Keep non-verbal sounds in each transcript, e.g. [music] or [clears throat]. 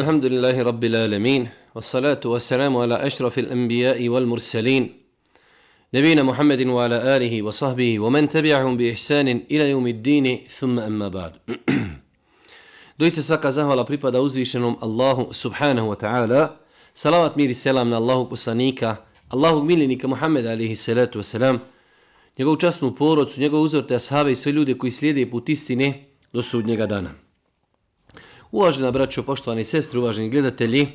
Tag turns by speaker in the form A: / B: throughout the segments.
A: الحمد لله رب العالمين والصلاة والسلام على أشرف الأنبياء والمرسلين نبينا محمد وعلى آله وصحبه ومن تبعهم بإحسان إلى يوم الدين ثم أما بعد Doista svaka zahvala pripada uzvišenom Allahu subhanahu wa ta'ala. Salavat mir i selam na Allahu poslanika, Allahu miljenika Muhammed alihi salatu wa salam, njegovu časnu porodcu, njegovu uzorte ashave i sve ljude koji slijede put istine do sudnjega dana. Uvažena braćo, poštovani sestri, uvaženi gledatelji,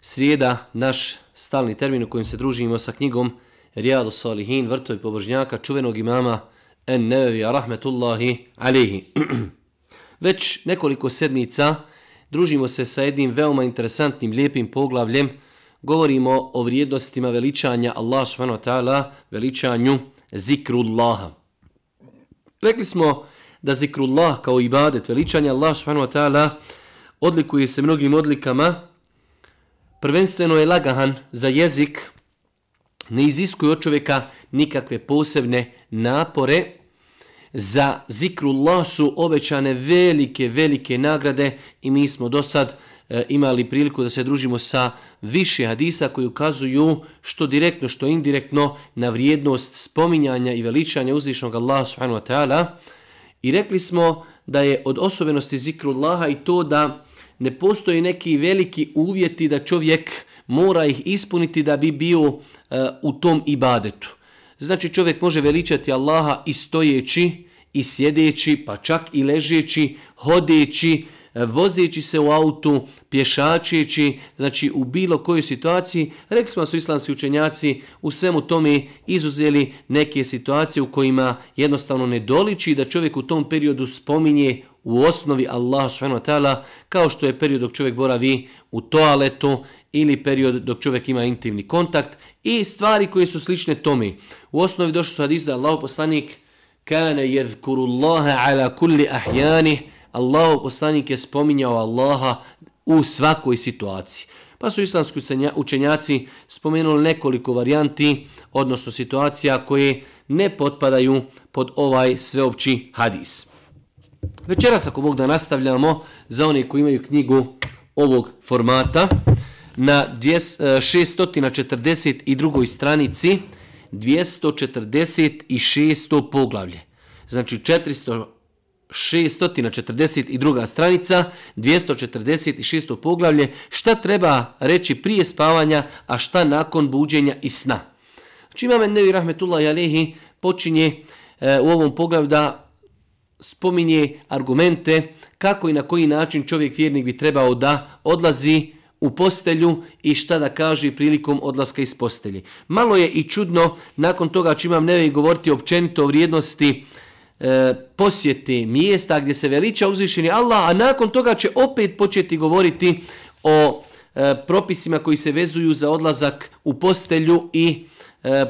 A: srijeda, naš stalni termin u kojem se družimo sa knjigom Rijadu Salihin, vrtovi pobožnjaka, čuvenog imama En Nevevi, rahmetullahi alihi. [clears throat] Već nekoliko sedmica družimo se sa jednim veoma interesantnim, lijepim poglavljem. Govorimo o vrijednostima veličanja Allah subhanahu wa ta'ala, veličanju zikrullaha. Rekli smo da zikrullah kao ibadet, veličanje Allah subhanahu wa ta'ala, odlikuje se mnogim odlikama. Prvenstveno je lagahan za jezik, ne iziskuje od čovjeka nikakve posebne napore. Za zikrullah su obećane velike, velike nagrade i mi smo do sad e, imali priliku da se družimo sa više hadisa koji ukazuju što direktno, što indirektno na vrijednost spominjanja i veličanja uzvišnog Allaha subhanahu wa ta'ala. I rekli smo da je od osobenosti zikrullaha i to da ne postoji neki veliki uvjeti da čovjek mora ih ispuniti da bi bio uh, u tom ibadetu. Znači čovjek može veličati Allaha i stojeći, i sjedeći, pa čak i ležeći, hodeći, e, vozeći se u autu, pješačeći, znači u bilo kojoj situaciji, rekli smo su islamski učenjaci u svemu tome izuzeli neke situacije u kojima jednostavno ne doliči da čovjek u tom periodu spominje u osnovi Allah subhanahu wa ta'ala kao što je period dok čovjek boravi u toaletu ili period dok čovjek ima intimni kontakt i stvari koje su slične tome. U osnovi došlo su hadisa Allah poslanik kana jezkurullaha ala kulli ahjanih Allah poslanik je spominjao Allaha u svakoj situaciji. Pa su islamski učenjaci spomenuli nekoliko varijanti, odnosno situacija koje ne potpadaju pod ovaj sveopći hadis. Večeras ako Bog da nastavljamo za one koji imaju knjigu ovog formata na 642. E, stranici 246. poglavlje. Znači 400 642. stranica, 246. poglavlje, šta treba reći prije spavanja, a šta nakon buđenja i sna. Znači imam Nevi Rahmetullah Jalehi počinje e, u ovom poglavlju da spominje argumente kako i na koji način čovjek vjernik bi trebao da odlazi u postelju i šta da kaže prilikom odlaska iz postelji. Malo je i čudno, nakon toga ću imam Nevi govoriti općenito o vrijednosti e, posjeti mjesta gdje se veliča uzvišeni Allah, a nakon toga će opet početi govoriti o e, propisima koji se vezuju za odlazak u postelju i e,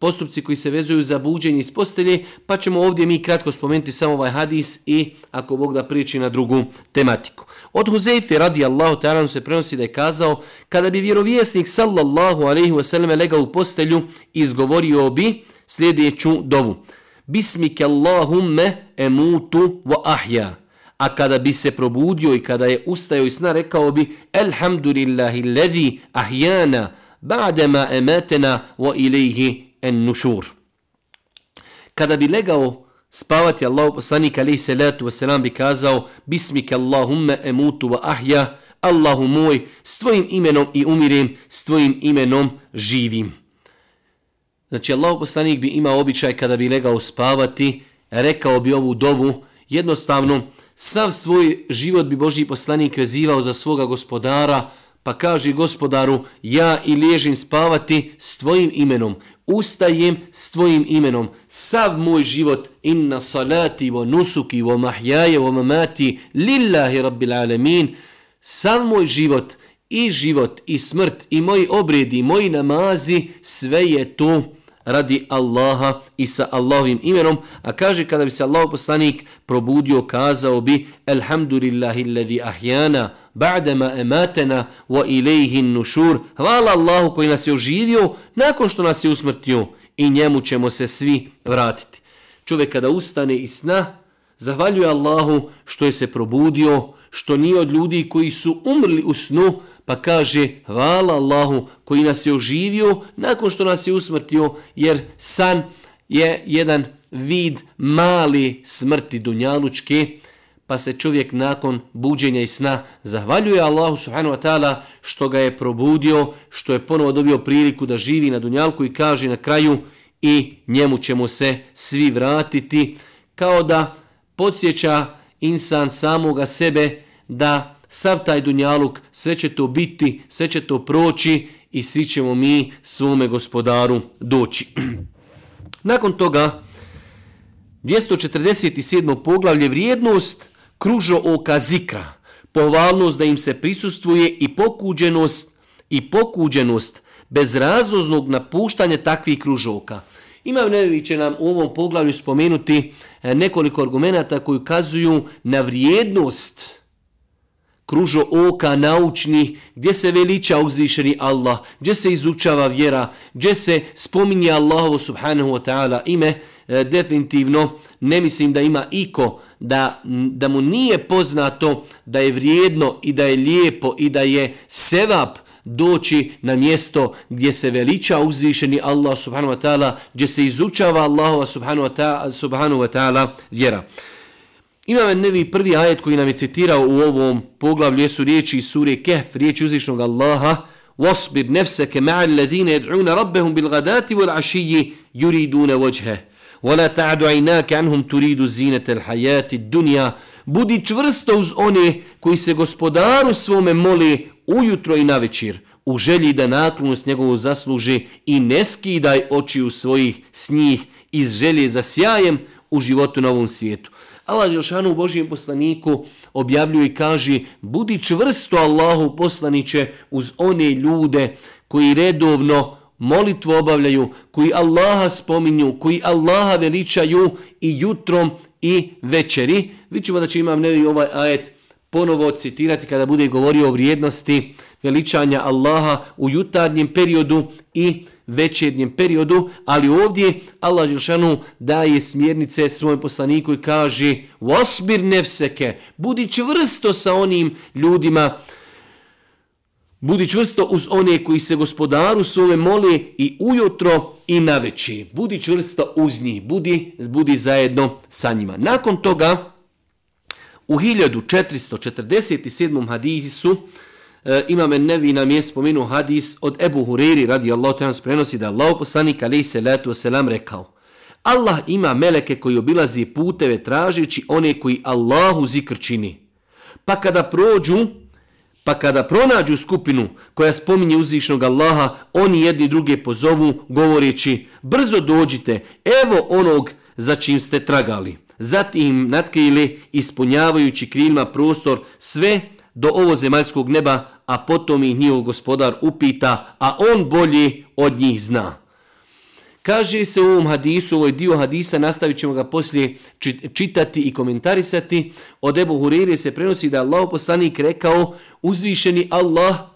A: postupci koji se vezuju za buđenje iz postelje, pa ćemo ovdje mi kratko spomenuti samo ovaj hadis i ako Bog da priči na drugu tematiku. Od Huzeyfe radi Allahu ta'ala se prenosi da je kazao, kada bi vjerovjesnik sallallahu alaihi wasallam legao u postelju, izgovorio bi sljedeću dovu. Bismike Allahumme emutu wa ahja. A kada bi se probudio i kada je ustao i sna, rekao bi Elhamdulillahi levi ahjana ba'dema emetena wa ilaihi en nušur. Kada bi legao spavati Allah poslanik alaihi salatu wasalam bi kazao Bismike Allahumme emutu wa ahja Allahu moj, s tvojim imenom i umirem, s tvojim imenom živim. Znači, Allah poslanik bi imao običaj kada bi legao spavati, rekao bi ovu dovu, jednostavno, sav svoj život bi Boži poslanik vezivao za svoga gospodara, pa kaže gospodaru, ja i liježim spavati s tvojim imenom, ustajem s tvojim imenom, sav moj život, inna salati, wa nusuki, wa mahjaje, wa mamati, lillahi rabbil alemin, sav moj život, i život, i smrt, i moji obredi, i moji namazi, sve je to radi Allaha i sa Allahovim imenom, a kaže kada bi se Allah poslanik probudio, kazao bi Elhamdulillahi alladhi ahjana ba'dama ematena wa ilaihin nušur. Hvala Allahu koji nas je oživio nakon što nas je usmrtio i njemu ćemo se svi vratiti. Čovjek kada ustane iz sna, Zahvaljuje Allahu što je se probudio, što nije od ljudi koji su umrli u snu, pa kaže hvala Allahu koji nas je oživio nakon što nas je usmrtio, jer san je jedan vid mali smrti dunjalučke, pa se čovjek nakon buđenja i sna zahvaljuje Allahu subhanahu wa ta'ala što ga je probudio, što je ponovo dobio priliku da živi na dunjalku i kaže na kraju i njemu ćemo se svi vratiti, kao da podsjeća insan samoga sebe da sav taj dunjaluk, sve će to biti, sve će to proći i svi ćemo mi svome gospodaru doći. [clears throat] Nakon toga, 247. poglavlje vrijednost kružo oka zikra, pohvalnost da im se prisustvuje i pokuđenost i pokuđenost bez razloznog napuštanja takvih kružoka. Imaju nevi će nam u ovom poglavlju spomenuti e, nekoliko argumenta koji ukazuju na vrijednost kružo oka naučnih, gdje se veliča uzvišeni Allah, gdje se izučava vjera, gdje se spominje Allahovo subhanahu wa ta'ala ime, e, definitivno ne mislim da ima iko da, da mu nije poznato da je vrijedno i da je lijepo i da je sevap doći na mjesto gdje se veliča uzvišeni Allah subhanahu wa ta'ala, gdje se izučava Allahova subhanahu wa ta'ala subhanahu wa ta'ala vjera. Imam nevi prvi ajet koji nam je citirao u ovom poglavlju jesu riječi iz sure Kehf, riječi uzvišnog Allaha وَصْبِرْ نَفْسَكَ مَعَ الَّذِينَ يَدْعُونَ رَبَّهُمْ بِالْغَدَاتِ وَالْعَشِيِّ يُرِيدُونَ وَجْهَهِ وَلَا تَعْدُ عَيْنَاكَ عَنْهُمْ تُرِيدُ زِينَةَ الْحَيَاتِ الدُّنْيَا Budi čvrsto uz one koji se gospodaru svome moli ujutro i navečer u želji da naklonost njegovu zasluži i ne skidaj oči u svojih s njih iz želje za sjajem u životu na ovom svijetu. Allah Želšanu u Božijem poslaniku objavljuje i kaže budi čvrsto Allahu poslaniće uz one ljude koji redovno molitvu obavljaju, koji Allaha spominju, koji Allaha veličaju i jutrom i večeri. Vidimo da će imam nevi ovaj ajet ponovo citirati kada bude govorio o vrijednosti veličanja Allaha u jutarnjem periodu i večernjem periodu, ali ovdje Allah Žešanu daje smjernice svojom poslaniku i kaže Vosbir nefseke, budi čvrsto sa onim ljudima, budi čvrsto uz one koji se gospodaru svome mole i ujutro i na veći. Budi čvrsto uz njih, budi, budi zajedno sa njima. Nakon toga, u 1447. hadisu, e, imame nevi nam je spomenu hadis od Ebu Huriri radi Allah to nas prenosi da Allah poslanik alaih salatu wasalam rekao Allah ima meleke koji obilazi puteve tražeći one koji Allahu zikr čini. Pa kada prođu, pa kada pronađu skupinu koja spominje uzvišnog Allaha, oni jedni druge pozovu govoreći brzo dođite, evo onog za čim ste tragali. Zatim natkrili ispunjavajući krilima prostor sve do ovo zemaljskog neba, a potom ih njihov gospodar upita, a on bolji od njih zna. Kaže se u ovom hadisu, ovoj dio hadisa, nastavit ćemo ga poslije čitati i komentarisati. Od Ebu Huriri se prenosi da Allah poslanik rekao, uzvišeni Allah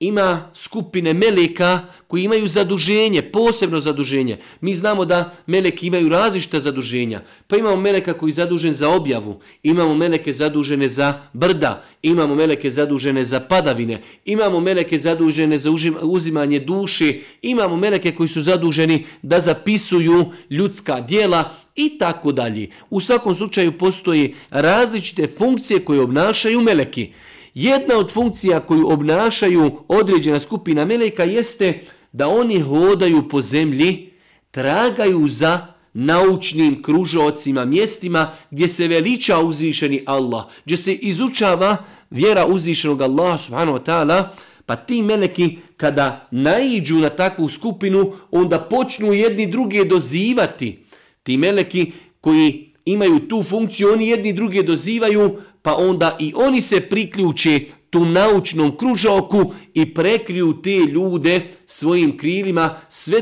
A: ima skupine meleka koji imaju zaduženje, posebno zaduženje. Mi znamo da meleki imaju različita zaduženja. Pa imamo meleka koji je zadužen za objavu, imamo meleke zadužene za brda, imamo meleke zadužene za padavine, imamo meleke zadužene za uzimanje duši, imamo meleke koji su zaduženi da zapisuju ljudska dijela i tako dalje. U svakom slučaju postoji različite funkcije koje obnašaju meleki. Jedna od funkcija koju obnašaju određena skupina meleka jeste da oni hodaju po zemlji, tragaju za naučnim kružocima, mjestima gdje se veliča uzvišeni Allah, gdje se izučava vjera uzvišenog Allaha subhanahu wa ta'ala, pa ti meleki kada naiđu na takvu skupinu, onda počnu jedni druge dozivati. Ti meleki koji imaju tu funkciju, oni jedni druge dozivaju, pa onda i oni se priključe tu naučnom kružoku i prekriju te ljude svojim krilima sve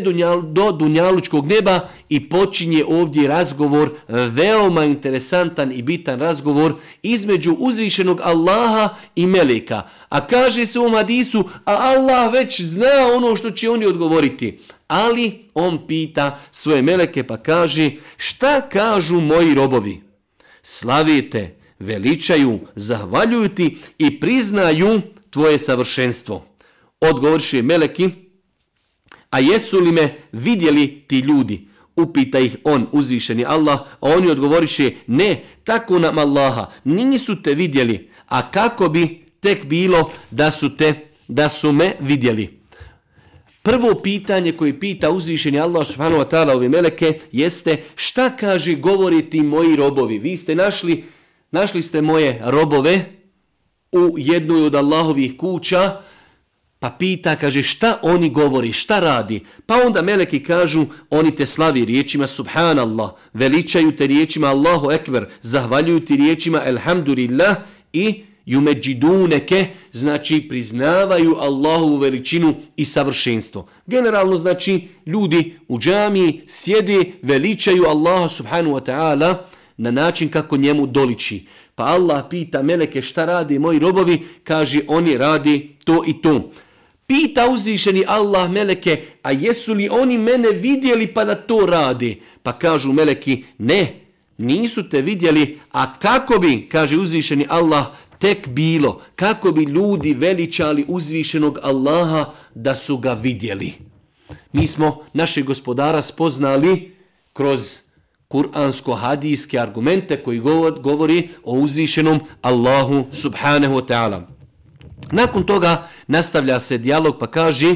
A: do dunjalučkog neba i počinje ovdje razgovor, veoma interesantan i bitan razgovor između uzvišenog Allaha i Meleka. A kaže se u Hadisu, a Allah već zna ono što će oni odgovoriti. Ali on pita svoje Meleke pa kaže, šta kažu moji robovi? slavite, veličaju, zahvaljuju ti i priznaju tvoje savršenstvo. Odgovoriše Meleki, a jesu li me vidjeli ti ljudi? Upita ih on, uzvišeni Allah, a oni odgovoriše, ne, tako nam Allaha, nisu te vidjeli, a kako bi tek bilo da su te, da su me vidjeli. Prvo pitanje koje pita uzvišeni Allah subhanahu wa ta'ala ove meleke jeste šta kaže govoriti moji robovi. Vi ste našli, našli ste moje robove u jednoj od Allahovih kuća, Pa pita, kaže, šta oni govori, šta radi? Pa onda meleki kažu, oni te slavi riječima subhanallah, veličaju te riječima Allahu ekber, zahvaljuju ti riječima elhamdulillah i jumeđiduneke, znači priznavaju Allahu veličinu i savršenstvo. Generalno znači ljudi u džamiji sjede, veličaju Allaha subhanu wa ta'ala na način kako njemu doliči. Pa Allah pita meleke šta radi moji robovi, kaže oni radi to i to. Pita uzvišeni Allah meleke, a jesu li oni mene vidjeli pa da to radi? Pa kažu meleki, ne, nisu te vidjeli, a kako bi, kaže uzvišeni Allah, tek bilo, kako bi ljudi veličali uzvišenog Allaha da su ga vidjeli. Mi smo našeg gospodara spoznali kroz kuransko-hadijske argumente koji govori o uzvišenom Allahu subhanahu wa ta'ala. Nakon toga nastavlja se dijalog pa kaže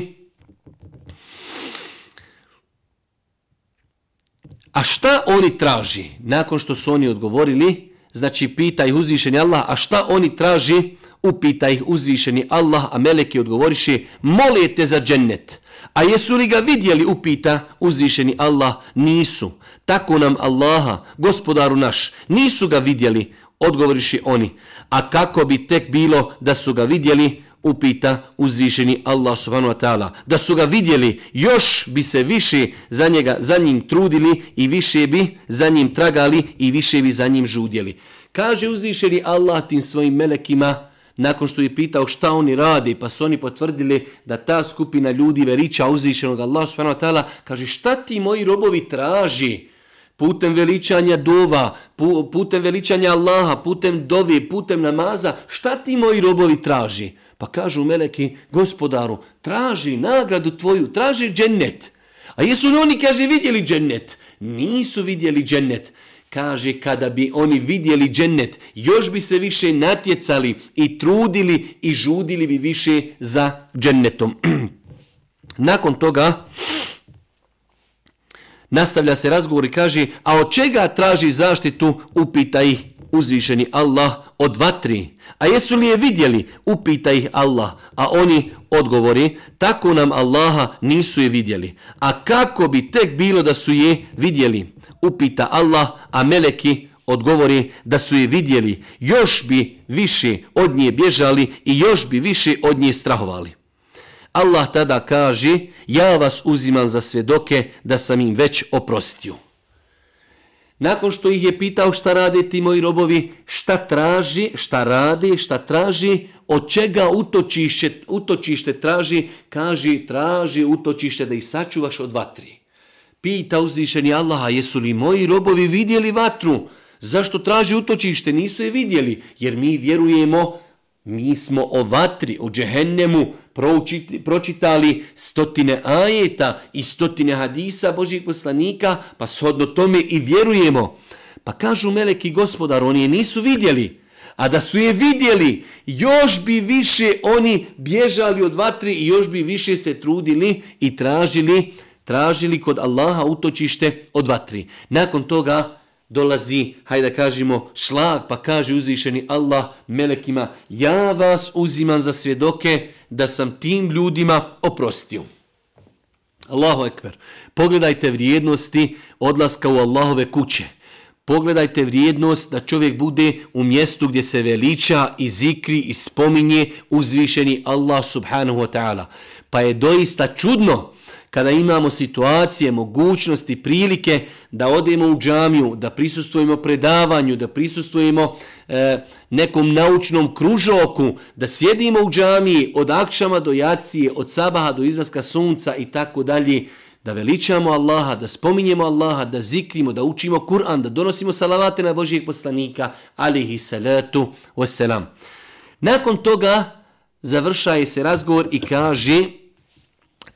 A: A šta oni traži? Nakon što su oni odgovorili, znači pita ih uzvišeni Allah, a šta oni traži? Upita ih uzvišeni Allah, a meleki odgovoriše, molijete za džennet. A jesu li ga vidjeli, upita uzvišeni Allah, nisu. Tako nam Allaha, gospodaru naš, nisu ga vidjeli, odgovoriši oni. A kako bi tek bilo da su ga vidjeli, upita uzvišeni Allah subhanahu wa ta'ala. Da su ga vidjeli, još bi se više za, njega, za njim trudili i više bi za njim tragali i više bi za njim žudjeli. Kaže uzvišeni Allah tim svojim melekima, nakon što je pitao šta oni radi, pa su oni potvrdili da ta skupina ljudi veriča uzvišenog Allah subhanahu wa ta'ala, kaže šta ti moji robovi traži? Putem veličanja dova, putem veličanja Allaha, putem dovi, putem namaza, šta ti moji robovi traži? Pa kažu meleki, gospodaru, traži nagradu tvoju, traži džennet. A jesu li oni, kaže, vidjeli džennet? Nisu vidjeli džennet. Kaže, kada bi oni vidjeli džennet, još bi se više natjecali i trudili i žudili bi više za džennetom. [clears throat] Nakon toga, Nastavlja se razgovor i kaže, a od čega traži zaštitu, upita ih uzvišeni Allah od vatri. A jesu li je vidjeli, upita ih Allah. A oni odgovori, tako nam Allaha nisu je vidjeli. A kako bi tek bilo da su je vidjeli, upita Allah, a meleki odgovori da su je vidjeli, još bi više od nje bježali i još bi više od nje strahovali. Allah tada kaže, ja vas uzimam za svjedoke da sam im već oprostio. Nakon što ih je pitao šta rade ti moji robovi, šta traži, šta radi, šta traži, od čega utočište, utočište traži, kaže traži utočište da ih sačuvaš od vatri. Pita uzvišeni Allaha, jesu li moji robovi vidjeli vatru? Zašto traži utočište? Nisu je vidjeli, jer mi vjerujemo Mi smo o vatri, o džehennemu pročitali stotine ajeta i stotine hadisa Božih poslanika, pa shodno tome i vjerujemo. Pa kažu meleki gospodar, oni je nisu vidjeli, a da su je vidjeli, još bi više oni bježali od vatri i još bi više se trudili i tražili, tražili kod Allaha utočište od vatri. Nakon toga, dolazi, hajde da kažemo, šlag, pa kaže uzvišeni Allah melekima, ja vas uzimam za svjedoke da sam tim ljudima oprostio. Allahu ekber. Pogledajte vrijednosti odlaska u Allahove kuće. Pogledajte vrijednost da čovjek bude u mjestu gdje se veliča i zikri i spominje uzvišeni Allah subhanahu wa ta'ala. Pa je doista čudno kada imamo situacije, mogućnosti, prilike da odemo u džamiju, da prisustujemo predavanju, da prisustujemo e, nekom naučnom kružoku, da sjedimo u džamiji od akšama do jacije, od sabaha do izlaska sunca i tako dalje, da veličamo Allaha, da spominjemo Allaha, da zikrimo, da učimo Kur'an, da donosimo salavate na Božijeg poslanika, alihi salatu wasalam. Nakon toga završaje se razgovor i kaže,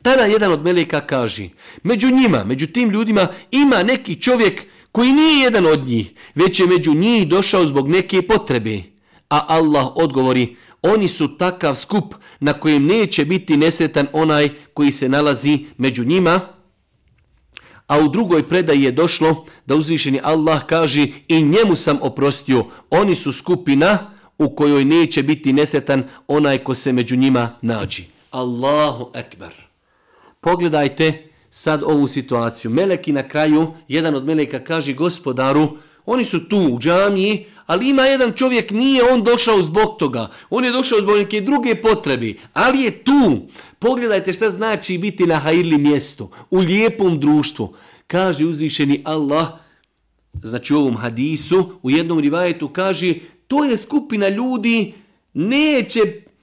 A: tada jedan od meleka kaže, među njima, među tim ljudima ima neki čovjek koji nije jedan od njih, već je među njih došao zbog neke potrebe. A Allah odgovori, oni su takav skup na kojem neće biti nesretan onaj koji se nalazi među njima. A u drugoj predaji je došlo da uzvišeni Allah kaže i njemu sam oprostio, oni su skupina u kojoj neće biti nesretan onaj ko se među njima nađi. Allahu ekber. Pogledajte sad ovu situaciju. Meleki na kraju, jedan od meleka kaže gospodaru, oni su tu u džamiji, ali ima jedan čovjek, nije on došao zbog toga. On je došao zbog neke druge potrebi, ali je tu. Pogledajte šta znači biti na hajirli mjestu, u lijepom društvu. Kaže uzvišeni Allah, znači u ovom hadisu, u jednom rivajetu kaže, to je skupina ljudi, neće,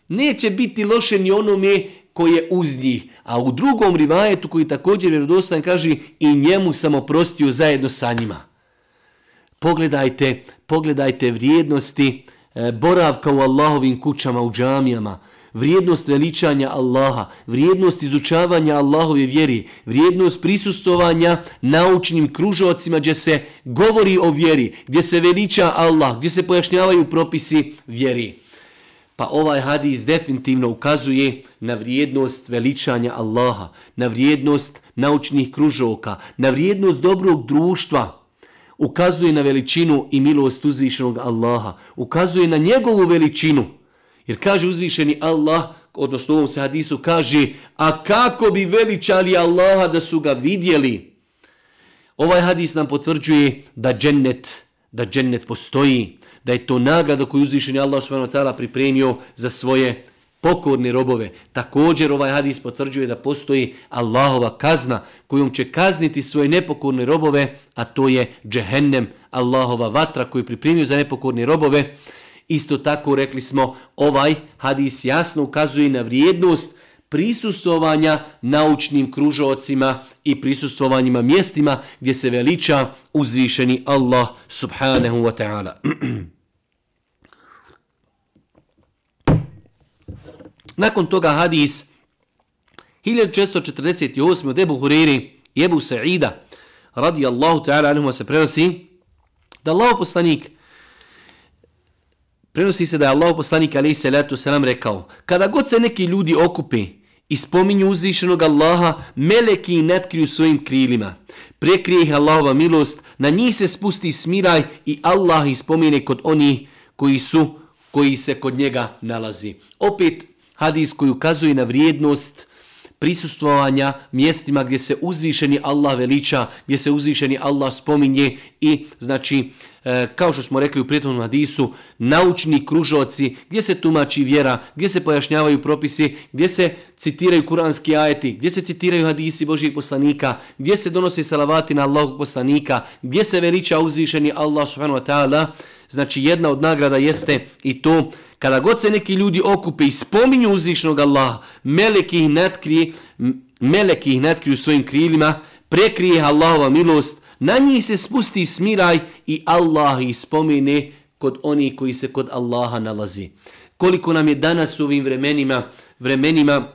A: neće biti loše ni onome koji je uz njih. A u drugom rivajetu koji također je rodostan kaže i njemu sam oprostio zajedno sa njima. Pogledajte, pogledajte vrijednosti e, boravka u Allahovim kućama, u džamijama, vrijednost veličanja Allaha, vrijednost izučavanja Allahove vjeri, vrijednost prisustovanja naučnim kružovacima gdje se govori o vjeri, gdje se veliča Allah, gdje se pojašnjavaju propisi vjeri. Pa ovaj hadis definitivno ukazuje na vrijednost veličanja Allaha, na vrijednost naučnih kružoka, na vrijednost dobrog društva, ukazuje na veličinu i milost uzvišenog Allaha, ukazuje na njegovu veličinu. Jer kaže uzvišeni Allah, odnosno u ovom se hadisu kaže, a kako bi veličali Allaha da su ga vidjeli? Ovaj hadis nam potvrđuje da džennet, da džennet postoji, da je to nagrada koju uzvišeni Allah s.w.t. pripremio za svoje pokorne robove. Također ovaj hadis potvrđuje da postoji Allahova kazna kojom će kazniti svoje nepokorne robove, a to je džehennem, Allahova vatra koju pripremio za nepokorne robove. Isto tako rekli smo, ovaj hadis jasno ukazuje na vrijednost prisustovanja naučnim kružovacima i prisustovanjima mjestima gdje se veliča uzvišeni Allah subhanahu wa ta'ala. [clears throat] Nakon toga hadis 1648. od Ebu Huriri i Ebu Sa'ida radijallahu ta'ala anuhuma se prenosi da Allah poslanik prenosi se da je Allah poslanik alaih salatu salam rekao kada god se neki ljudi okupe i spominju uzvišenog Allaha, meleki netkriju svojim krilima. Prekrije ih Allahova milost, na njih se spusti smiraj i Allah ih spomine kod onih koji su koji se kod njega nalazi. Opet hadis koji ukazuje na vrijednost prisustvovanja mjestima gdje se uzvišeni Allah veliča, gdje se uzvišeni Allah spominje i znači e, kao što smo rekli u prijetnom hadisu, naučni kružoci gdje se tumači vjera, gdje se pojašnjavaju propisi, gdje se citiraju kuranski ajeti, gdje se citiraju hadisi Božijeg poslanika, gdje se donose salavati na Allahog poslanika, gdje se veliča uzvišeni Allah subhanahu wa ta'ala, znači jedna od nagrada jeste i to kada god se neki ljudi okupe i spominju uzvišnog Allaha, meleki ih netkrije, meleki ih netkriju svojim krilima, prekrije Allahova milost, na njih se spusti smiraj i Allah ih spomine kod onih koji se kod Allaha nalazi. Koliko nam je danas u ovim vremenima, vremenima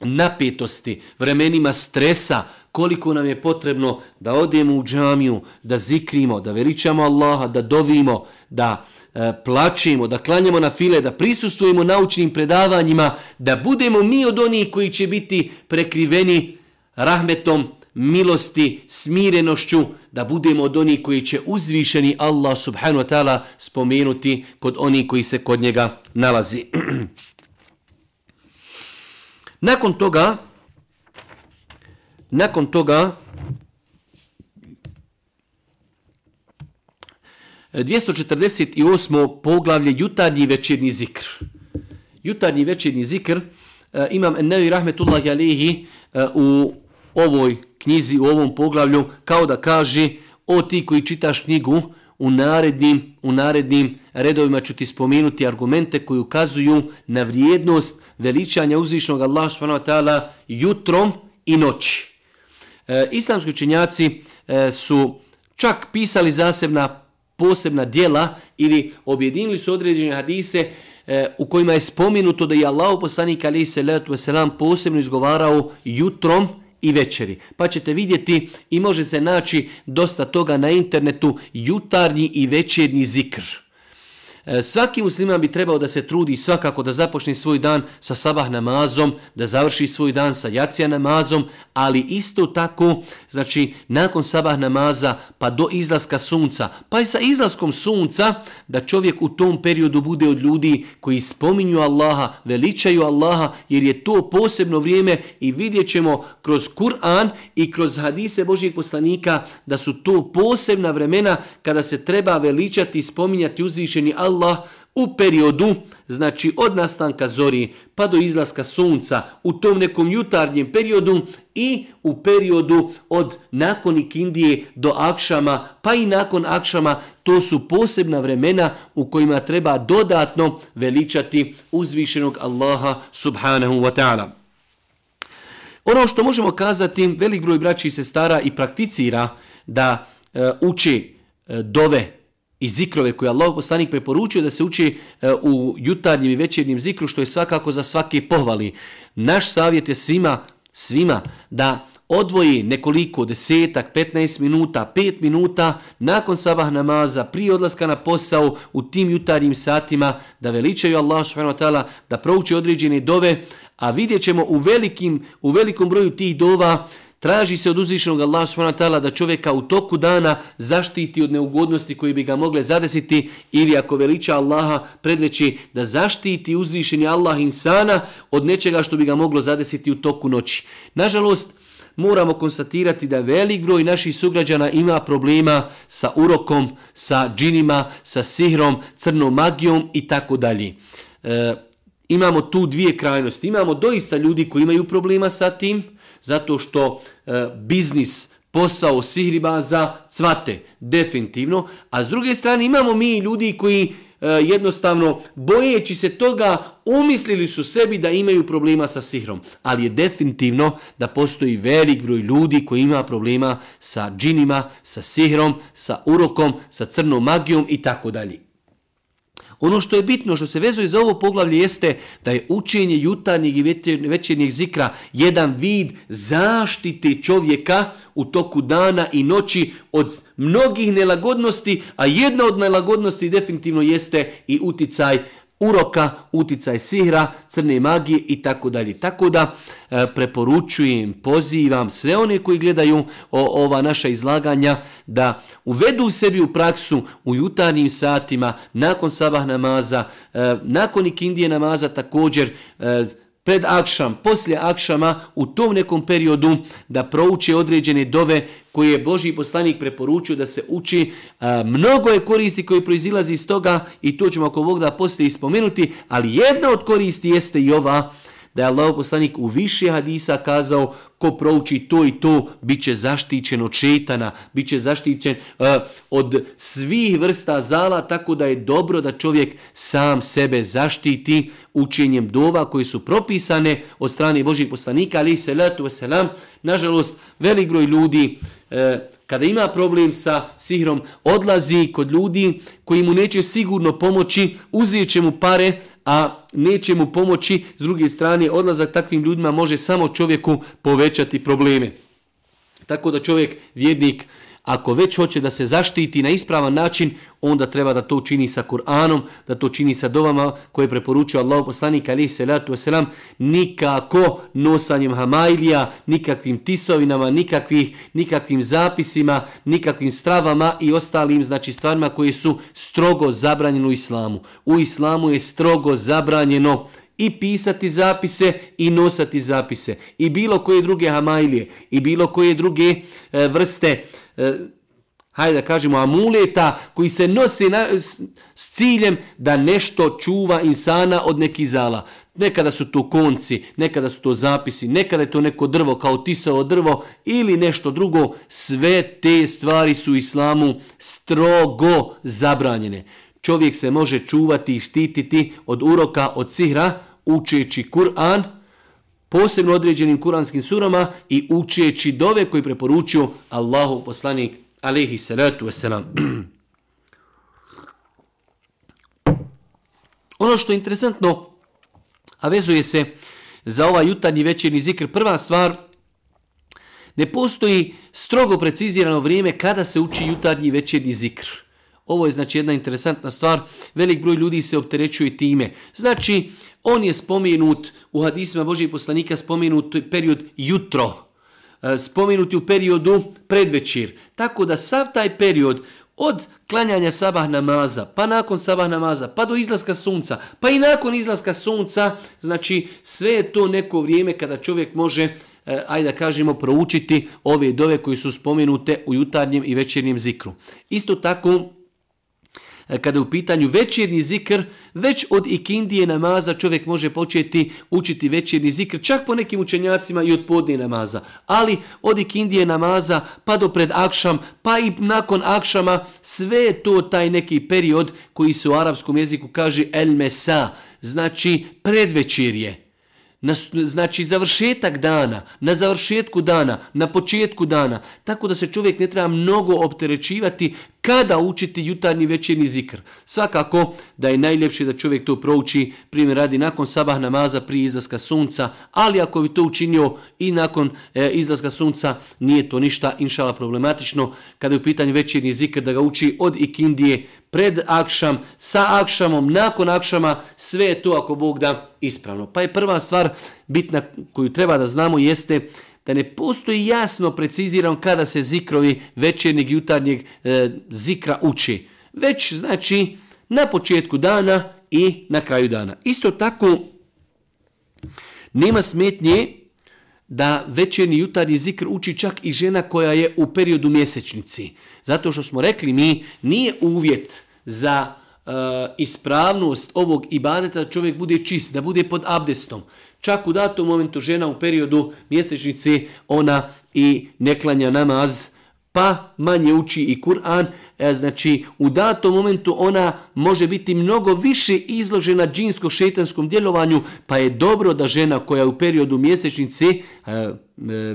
A: napetosti, vremenima stresa, koliko nam je potrebno da odemo u džamiju, da zikrimo, da veličamo Allaha, da dovimo, da E, plaćemo, da klanjamo na file, da prisustujemo naučnim predavanjima, da budemo mi od onih koji će biti prekriveni rahmetom, milosti, smirenošću, da budemo od onih koji će uzvišeni Allah subhanu wa ta'ala spomenuti kod onih koji se kod njega nalazi. [clears throat] nakon toga, nakon toga, 248. poglavlje jutarnji večernji zikr. Jutarnji večernji zikr eh, imam Ennevi Rahmetullahi Alihi eh, u ovoj knjizi, u ovom poglavlju, kao da kaže o ti koji čitaš knjigu, u narednim, u narednim redovima ću ti spomenuti argumente koji ukazuju na vrijednost veličanja uzvišnog Allah subhanahu wa ta'ala jutrom i noći. E, islamski učenjaci e, su čak pisali zasebna posebna dijela ili objedinili su određene hadise e, u kojima je spominuto da je Allah poslanik alaihi salatu wasalam posebno izgovarao jutrom i večeri. Pa ćete vidjeti i može se naći dosta toga na internetu jutarnji i večernji zikr. E, svaki musliman bi trebao da se trudi svakako da započne svoj dan sa sabah namazom, da završi svoj dan sa jacija namazom, ali isto tako, znači, nakon sabah namaza pa do izlaska sunca, pa i sa izlaskom sunca, da čovjek u tom periodu bude od ljudi koji spominju Allaha, veličaju Allaha, jer je to posebno vrijeme i vidjet ćemo kroz Kur'an i kroz hadise Božijeg poslanika da su to posebna vremena kada se treba veličati i spominjati uzvišeni Allah Allah u periodu, znači od nastanka zori pa do izlaska sunca, u tom nekom jutarnjem periodu i u periodu od nakon ikindije do akšama, pa i nakon akšama, to su posebna vremena u kojima treba dodatno veličati uzvišenog Allaha subhanahu wa ta'ala. Ono što možemo kazati, velik broj braći i sestara i prakticira da e, uči e, dove i zikrove koje Allah poslanik preporučuje da se uči e, u jutarnjem i večernjem zikru, što je svakako za svake pohvali. Naš savjet je svima, svima da odvoji nekoliko desetak, 15 minuta, 5 minuta nakon sabah namaza, prije odlaska na posao u tim jutarnjim satima, da veličaju Allah subhanahu wa ta'ala, da prouče određene dove, a vidjet ćemo u, velikim, u velikom broju tih dova Traži se od uzvišenog Allaha subhanahu da čovjeka u toku dana zaštiti od neugodnosti koji bi ga mogle zadesiti ili ako veliča Allaha predveći da zaštiti uzvišeni Allah insana od nečega što bi ga moglo zadesiti u toku noći. Nažalost, moramo konstatirati da velik broj naših sugrađana ima problema sa urokom, sa džinima, sa sihrom, crnom magijom i tako dalje. E, imamo tu dvije krajnosti. Imamo doista ljudi koji imaju problema sa tim, zato što e, biznis, posao sihribaza cvate, definitivno. A s druge strane imamo mi ljudi koji e, jednostavno bojeći se toga umislili su sebi da imaju problema sa sihrom. Ali je definitivno da postoji velik broj ljudi koji ima problema sa džinima, sa sihrom, sa urokom, sa crnom magijom i tako dalje. Ono što je bitno, što se vezuje za ovo poglavlje, jeste da je učenje jutarnjeg i večernjeg zikra jedan vid zaštite čovjeka u toku dana i noći od mnogih nelagodnosti, a jedna od nelagodnosti definitivno jeste i uticaj uroka, uticaj sihra, crne magije i tako dalje. Tako da e, preporučujem, pozivam sve one koji gledaju o, ova naša izlaganja da uvedu sebi u praksu u jutarnjim satima, nakon sabah namaza, e, nakon ikindije namaza također, e, pred akšam, poslije akšama, u tom nekom periodu da prouče određene dove koje je Boži poslanik preporučio da se uči. mnogo je koristi koji proizilazi iz toga i to ćemo ako Bog da poslije ispomenuti, ali jedna od koristi jeste i ova da je Allah poslanik u više hadisa kazao ko prouči to i to, bit će zaštićen od šetana, bit će zaštićen uh, od svih vrsta zala, tako da je dobro da čovjek sam sebe zaštiti učenjem dova koji su propisane od strane Božih poslanika, ali se letu selam. Nažalost, velik broj ljudi uh, E, kada ima problem sa sihrom, odlazi kod ljudi koji mu neće sigurno pomoći, uzet će mu pare, a neće mu pomoći. S druge strane, odlazak takvim ljudima može samo čovjeku povećati probleme. Tako da čovjek, vjednik, ako već hoće da se zaštiti na ispravan način, onda treba da to čini sa Kur'anom, da to čini sa dovama koje preporučuje Allah poslanik ali salatu wasalam, nikako nosanjem hamajlija, nikakvim tisovinama, nikakvih, nikakvim zapisima, nikakvim stravama i ostalim znači stvarima koje su strogo zabranjene u islamu. U islamu je strogo zabranjeno i pisati zapise i nosati zapise i bilo koje druge hamajlije i bilo koje druge e, vrste e, E, hajde da kažemo, amuleta koji se nosi na, s, s ciljem da nešto čuva insana od nekih zala. Nekada su to konci, nekada su to zapisi, nekada je to neko drvo kao tisao drvo ili nešto drugo. Sve te stvari su u islamu strogo zabranjene. Čovjek se može čuvati i štititi od uroka, od sihra, učeći Kur'an, posebno određenim kuranskim surama i učeći dove koji preporučio Allahu poslanik alaihi salatu wasalam. [clears throat] ono što je interesantno, a vezuje se za ovaj jutarnji večerni zikr, prva stvar, ne postoji strogo precizirano vrijeme kada se uči jutarnji večerni zikr. Ovo je znači jedna interesantna stvar. Velik broj ljudi se opterećuje time. Znači, on je spomenut u hadisima Božijeg poslanika spomenut period jutro. spomenuti spomenut u periodu predvečer. Tako da sav taj period od klanjanja sabah namaza, pa nakon sabah namaza, pa do izlaska sunca, pa i nakon izlaska sunca, znači sve je to neko vrijeme kada čovjek može e, ajde da kažemo, proučiti ove dove koji su spomenute u jutarnjem i večernjem zikru. Isto tako, E, kada je u pitanju večernji zikr, već od ikindije namaza čovjek može početi učiti večernji zikr, čak po nekim učenjacima i od podnije namaza. Ali od ikindije namaza pa do pred akšam, pa i nakon akšama, sve je to taj neki period koji se u arapskom jeziku kaže el mesa, znači predvečerje na, znači završetak dana, na završetku dana, na početku dana, tako da se čovjek ne treba mnogo opterećivati kada učiti jutarnji večerni zikr. Svakako da je najljepše da čovjek to prouči, primjer radi nakon sabah namaza prije izlaska sunca, ali ako bi to učinio i nakon e, izlaska sunca, nije to ništa inšala problematično. Kada je u pitanju večerni zikr da ga uči od ikindije pred akšam, sa akšamom, nakon akšama, sve je to ako Bog da ispravno. Pa je prva stvar bitna koju treba da znamo jeste da ne postoji jasno preciziran kada se zikrovi večernjeg jutarnjeg e, zikra uči. Već znači na početku dana i na kraju dana. Isto tako nema smetnje da večerni jutarnji zikr uči čak i žena koja je u periodu mjesečnici. Zato što smo rekli mi nije uvjet za e, ispravnost ovog ibadeta da čovjek bude čist, da bude pod abdestom. Čak u datom momentu žena u periodu mjesečnice ona i neklanja namaz, pa manje uči i Kur'an, E, znači u datom momentu ona može biti mnogo više izložena džinsko-šetanskom djelovanju, pa je dobro da žena koja u periodu mjesečnice, e, e,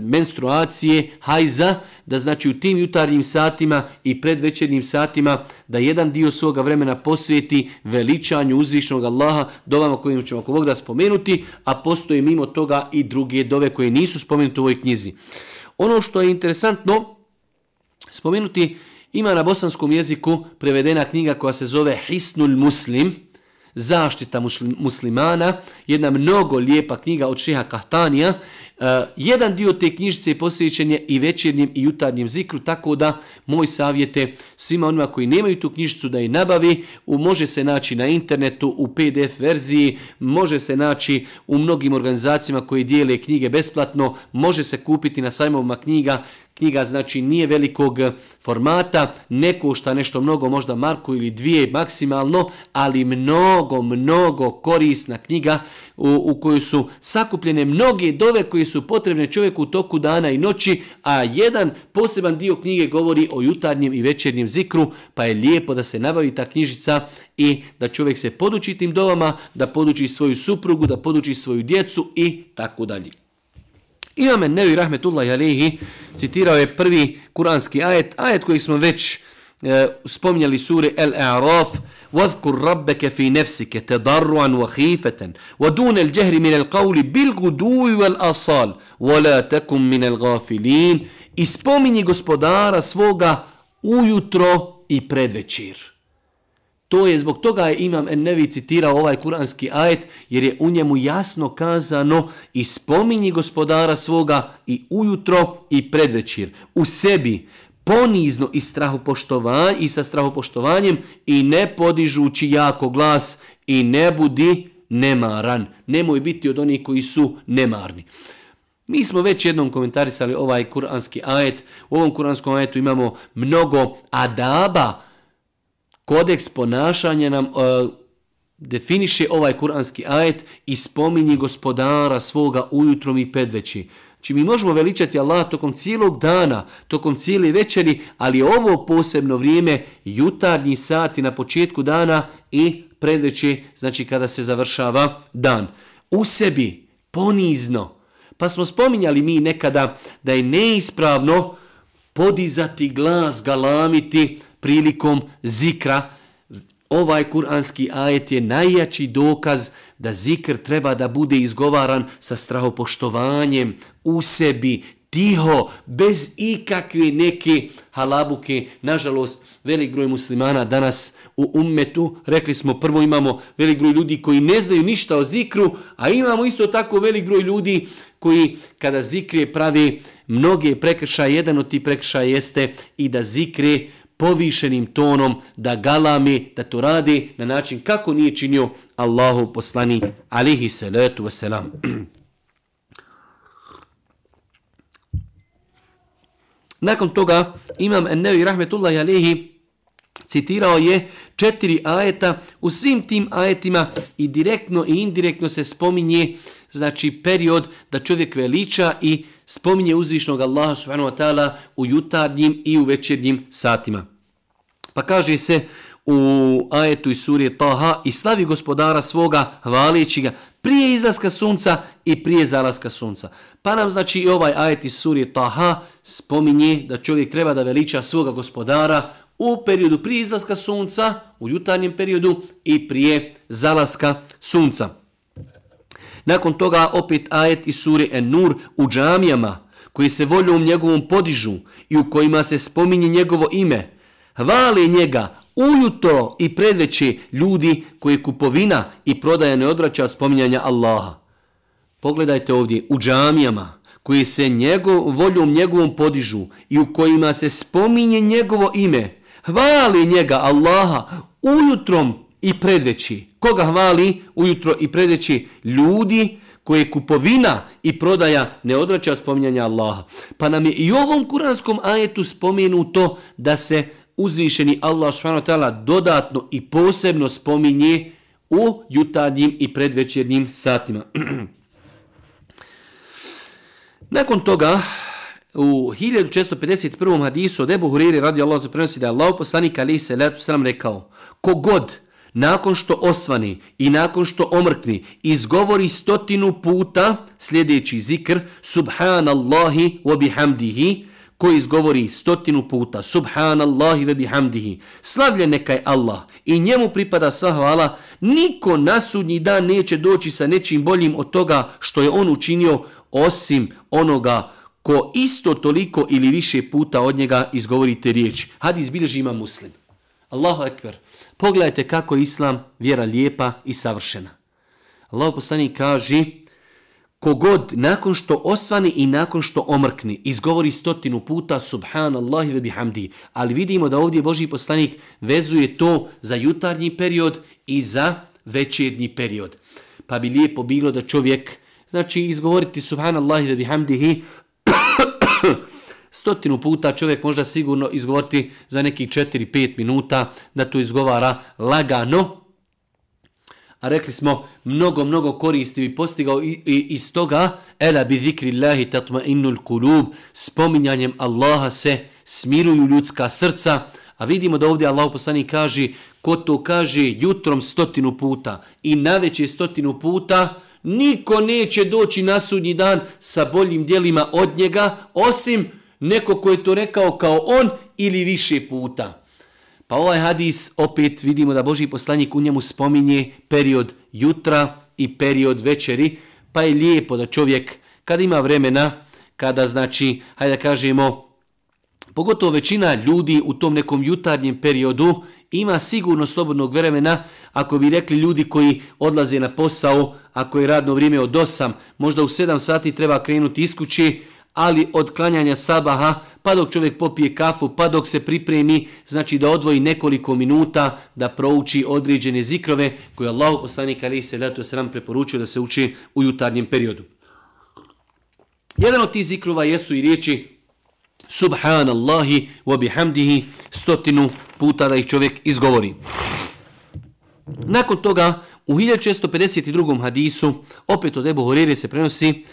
A: menstruacije, hajza, da znači u tim jutarnjim satima i predvečernjim satima, da jedan dio svoga vremena posvijeti veličanju uzvišnog Allaha, dovama kojim ćemo ako Bog da spomenuti, a postoje mimo toga i druge dove koje nisu spomenute u ovoj knjizi. Ono što je interesantno spomenuti, Ima na bosanskom jeziku prevedena knjiga koja se zove Hisnul Muslim, zaštita muslimana, jedna mnogo lijepa knjiga od Šeha Kahtanija. Uh, jedan dio te knjižice je posvećen je i večernjem i jutarnjem zikru, tako da moj savjet je svima onima koji nemaju tu knjižicu da je nabavi, u, može se naći na internetu u PDF verziji, može se naći u mnogim organizacijama koji dijele knjige besplatno, može se kupiti na sajmovima knjiga, knjiga znači nije velikog eh, formata, ne košta nešto mnogo, možda marku ili dvije maksimalno, ali mnogo, mnogo korisna knjiga u, u kojoj su sakupljene mnoge dove koje su potrebne čovjeku u toku dana i noći, a jedan poseban dio knjige govori o jutarnjem i večernjem zikru, pa je lijepo da se nabavi ta knjižica i da čovjek se poduči tim dovama, da poduči svoju suprugu, da poduči svoju djecu i tako dalje. Imam Nevi Rahmetullahi Alehi citirao je prvi kuranski ajet, ajet koji smo već e, spominjali suri El-A'raf, وَذْكُرْ رَبَّكَ فِي نَفْسِكَ تَضَرُّعًا وَخِيفَةً وَدُونَ الْجَهْرِ مِنَ الْقَوْلِ بِالْغُدُوِ وَالْأَصَالِ وَلَا تَكُمْ مِنَ الْغَافِلِينَ I spominji gospodara svoga ujutro i predvečir. To je zbog toga je Imam Ennevi citirao ovaj kuranski ajet, jer je u njemu jasno kazano i spominji gospodara svoga i ujutro i predvečir. U sebi ponizno i strahopoštovanje i sa strahopoštovanjem i ne podižući jako glas i ne budi nemaran. Nemoj biti od onih koji su nemarni. Mi smo već jednom komentarisali ovaj kuranski ajet. U ovom kuranskom ajetu imamo mnogo adaba, kodeks ponašanja nam uh, definiše ovaj kuranski ajet i spominji gospodara svoga ujutrom i predveći. Znači mi možemo veličati Allah tokom cijelog dana, tokom cijele večeri, ali ovo posebno vrijeme, jutarnji sati na početku dana i predveći, znači kada se završava dan. U sebi, ponizno, Pa smo spominjali mi nekada da je neispravno podizati glas, galamiti prilikom zikra. Ovaj kuranski ajet je najjači dokaz da zikr treba da bude izgovaran sa strahopoštovanjem u sebi, tiho, bez ikakve neke halabuke. Nažalost, velik broj muslimana danas u ummetu, rekli smo prvo imamo velik broj ljudi koji ne znaju ništa o zikru, a imamo isto tako velik broj ljudi koji kada zikre pravi mnoge prekršaje, jedan od tih prekršaja jeste i da zikre povišenim tonom, da galami, da to radi na način kako nije činio Allahov poslanik, alihi salatu wasalam. [clears throat] Nakon toga imam Ennevi rahmetullahi alihi citirao je četiri ajeta. U svim tim ajetima i direktno i indirektno se spominje znači period da čovjek veliča i spominje uzvišnog Allaha subhanahu wa ta'ala u jutarnjim i u večernjim satima. Pa kaže se u ajetu iz surije Taha i slavi gospodara svoga hvalići ga prije izlaska sunca i prije zalaska sunca. Pa nam znači i ovaj ajet iz surije Taha spominje da čovjek treba da veliča svoga gospodara u periodu prije izlaska sunca, u jutarnjem periodu i prije zalaska sunca. Nakon toga opet ajet iz suri En-Nur u džamijama koji se voljom njegovom podižu i u kojima se spominje njegovo ime. Hvali njega ujutro i predveće ljudi koji kupovina i prodaja ne odvraća od spominjanja Allaha. Pogledajte ovdje u džamijama koji se njegov, voljom njegovom podižu i u kojima se spominje njegovo ime. Hvali njega Allaha ujutrom i predveći. Koga hvali ujutro i predveći? Ljudi koje kupovina i prodaja ne odrača od spominjanja Allaha. Pa nam je i u ovom kuranskom ajetu spomenuto da se uzvišeni Allah subhanahu dodatno i posebno spominje u jutarnjim i predvečernjim satima. [clears throat] Nakon toga, u 1651. hadisu od Ebu Huriri radi Allah prenosi da je Allah poslanik ali salatu letu rekao kogod nakon što osvani i nakon što omrkni izgovori stotinu puta sljedeći zikr subhanallahi wa bihamdihi koji izgovori stotinu puta subhanallahi ve bihamdihi slavljen neka je Allah i njemu pripada sva hvala niko na sudnji dan neće doći sa nečim boljim od toga što je on učinio osim onoga ko isto toliko ili više puta od njega izgovori te riječ. Hadis bilježi ima muslim. Allahu ekber. Pogledajte kako je islam vjera lijepa i savršena. Allah poslani kaže kogod nakon što osvani i nakon što omrkni izgovori stotinu puta subhanallahi ve bihamdi. Ali vidimo da ovdje Boži poslanik vezuje to za jutarnji period i za večernji period. Pa bi lijepo bilo da čovjek znači izgovoriti subhanallahi ve bihamdihi [coughs] stotinu puta čovjek možda sigurno izgovoriti za nekih 4-5 minuta da to izgovara lagano. A rekli smo, mnogo, mnogo koristi bi postigao i, i, iz toga, ela bi zikri Allahi tatma innul kulub, spominjanjem Allaha se smiruju ljudska srca, a vidimo da ovdje Allah poslani kaže, ko to kaže jutrom stotinu puta i naveće stotinu puta, niko neće doći na sudnji dan sa boljim dijelima od njega, osim neko ko je to rekao kao on ili više puta. Pa ovaj hadis opet vidimo da Boži poslanik u njemu spominje period jutra i period večeri, pa je lijepo da čovjek kada ima vremena, kada znači, hajde da kažemo, pogotovo većina ljudi u tom nekom jutarnjem periodu ima sigurno slobodnog vremena, ako bi rekli ljudi koji odlaze na posao, ako je radno vrijeme od 8, možda u 7 sati treba krenuti iz kuće, ali od klanjanja sabaha, pa dok čovjek popije kafu, pa dok se pripremi, znači da odvoji nekoliko minuta da prouči određene zikrove koje Allah poslanik ali se leto preporučio da se uči u jutarnjem periodu. Jedan od tih zikrova jesu i riječi Subhanallahi wa bihamdihi stotinu puta da ih čovjek izgovori. Nakon toga, u 1652. hadisu, opet od Ebu Horire se prenosi,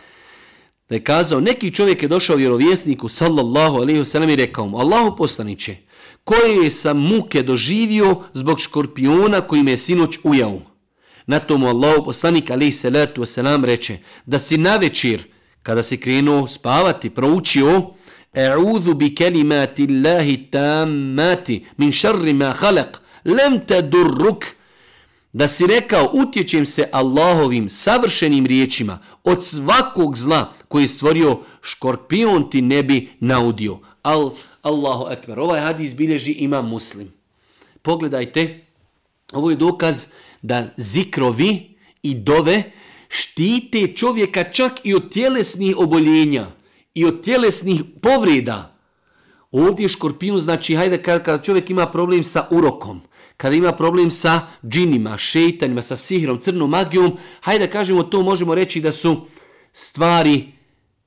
A: da je kazao, neki čovjek je došao vjerovjesniku, sallallahu alaihi wasallam, i rekao mu, Allahu poslaniće, koje je sam muke doživio zbog škorpiona koji me je sinoć ujao. Na tomu Allahu poslanik, alaihi salatu wasallam, reče, da si na večer, kada se krenuo spavati, proučio E'udhu bi kelimati Allahi tammati min šarri ma halak lem te durruk da si rekao utječem se Allahovim savršenim riječima od svakog zla koji je stvorio škorpion ti ne bi naudio. Al, Allahu ekber. Ovaj hadis bilježi ima muslim. Pogledajte, ovo je dokaz da zikrovi i dove štite čovjeka čak i od tjelesnih oboljenja i od tjelesnih povreda. Ovdje škorpion, znači, hajde, kada čovjek ima problem sa urokom, kada ima problem sa džinima, šeitanima, sa sihrom, crnom magijom, hajde da kažemo to možemo reći da su stvari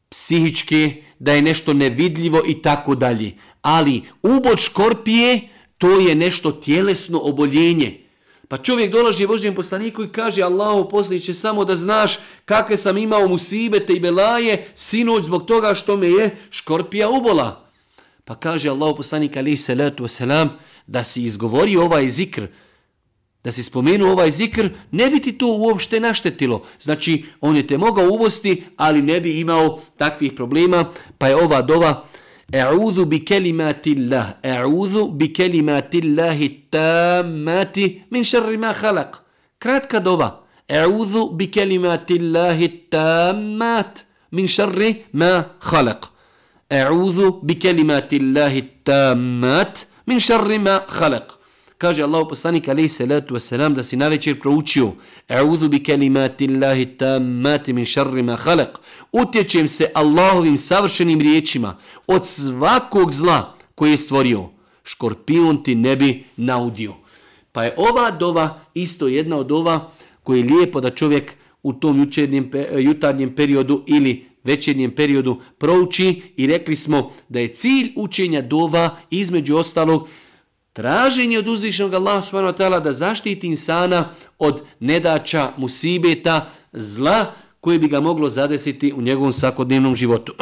A: psihičke, da je nešto nevidljivo i tako dalje. Ali ubod škorpije, to je nešto tjelesno oboljenje. Pa čovjek dolaži Božijem poslaniku i kaže Allahu posliće samo da znaš kakve sam imao musibete i belaje sinoć zbog toga što me je škorpija ubola. Pa kaže Allahu poslanik alaihi salatu wasalam da si izgovorio ovaj zikr, da si spomenuo ovaj zikr, ne bi ti to uopšte naštetilo. Znači, on je te mogao ubosti, ali ne bi imao takvih problema, pa je ova dova E'udhu bi kelimati Allah, e'udhu bi kelimati Allahi tamati min šarri ma halak. Kratka dova. E'udhu bi kelimati Allahi tamat min šarri ma halak. E'udhu bi kelimati Allahi tamat min šarri ma halak. Kaže Allah poslanik alaihi salatu wasalam da si na večer proučio E'udhu bi kalimati Allahi tammati min šarri ma halak. Utječem se Allahovim savršenim riječima od svakog zla koje je stvorio. Škorpion ti ne bi naudio. Pa je ova dova isto jedna od ova koja je lijepo da čovjek u tom jučernjem, jutarnjem periodu ili večernjem periodu prouči i rekli smo da je cilj učenja dova između ostalog traženje od uzvišnog Allaha subhanahu wa ta'ala da zaštiti insana od nedača, musibeta, zla koje bi ga moglo zadesiti u njegovom svakodnevnom životu.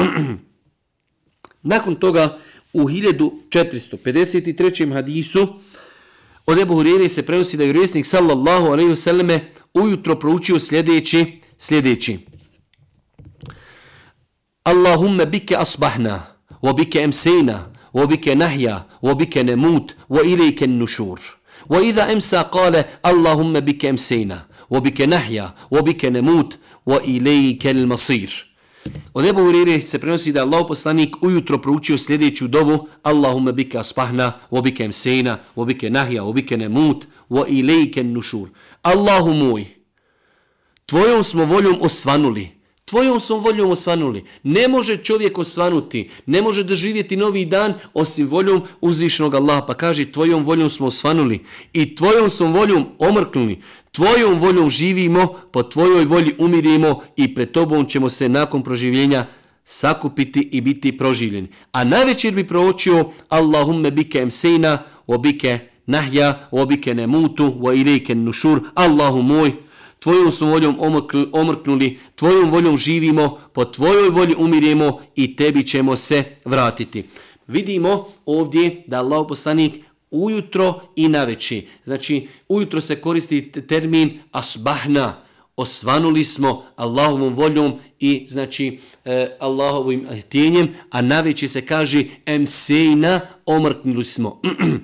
A: [clears throat] Nakon toga u 1453. hadisu od Ebu Hurire se prenosi da je vjerovjesnik sallallahu alaihi vseleme ujutro proučio sljedeći, sljedeći. Allahumme bike asbahna, wa bike emsejna, wa bike nahja, wa bike nemut, wa ilike nušur. Wa idha emsa kale, Allahumme bike emsejna, wa bike nahja, wa bike nemut, wa ilike masir. Od Ebu Hurire se prenosi da Allah poslanik ujutro proučio sljedeću dovu Allahumme bike asbahna, wa bike emsejna, wa bike nahja, wa bike nemut, wa ilike nušur. Allahu moj, tvojom smo voljom osvanuli, Tvojom svom voljom osvanuli. Ne može čovjek osvanuti, ne može doživjeti novi dan osim voljom uzvišnog Allaha. Pa kaže, tvojom voljom smo osvanuli i tvojom svom voljom omrknuli. Tvojom voljom živimo, po tvojoj volji umirimo i pred tobom ćemo se nakon proživljenja sakupiti i biti proživljeni. A najvećer bi proočio Allahumme bike emsejna, obike nahja, obike nemutu, wa ilike nušur. Allahu moj, tvojom smo voljom omrknuli, tvojom voljom živimo, po tvojoj volji umiremo i tebi ćemo se vratiti. Vidimo ovdje da Allah poslanik ujutro i naveći. Znači, ujutro se koristi termin asbahna, osvanuli smo Allahovom voljom i znači e, Allahovim htjenjem, a naveći se kaže emsejna, omrknuli smo.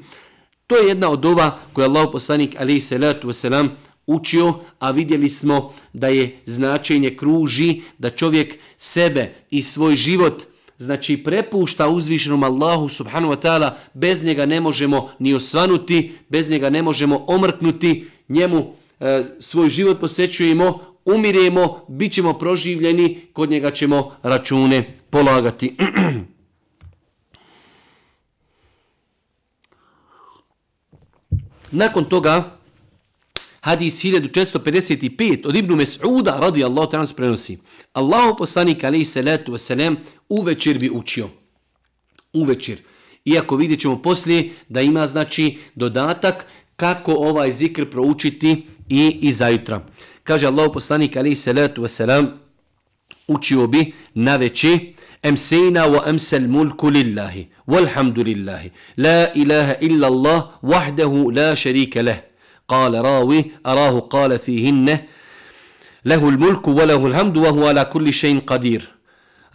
A: [clears throat] to je jedna od ova koja Allah poslanik alaihi salatu wasalam učio, a vidjeli smo da je značenje kruži, da čovjek sebe i svoj život znači prepušta uzvišenom Allahu subhanu wa ta'ala, bez njega ne možemo ni osvanuti, bez njega ne možemo omrknuti, njemu e, svoj život posjećujemo, umiremo, bit ćemo proživljeni, kod njega ćemo račune polagati. [clears throat] Nakon toga, Hadis 1455 od Ibnu Mes'uda radi Allah ta'ala se prenosi. Allahu poslanik alaihi salatu wasalam uvečer bi učio. Uvečer. Iako vidjet ćemo poslije da ima znači dodatak kako ovaj zikr proučiti i izajutra. Kaže Allahu poslanik alaihi salatu wasalam učio bi na veći Emsejna wa الملك mulku والحمد لله la ilaha illa Allah, وحده la شريك leh. قال راوي أراه قال فيهن له الملك وله الحمد وهو على كل شيء قدير.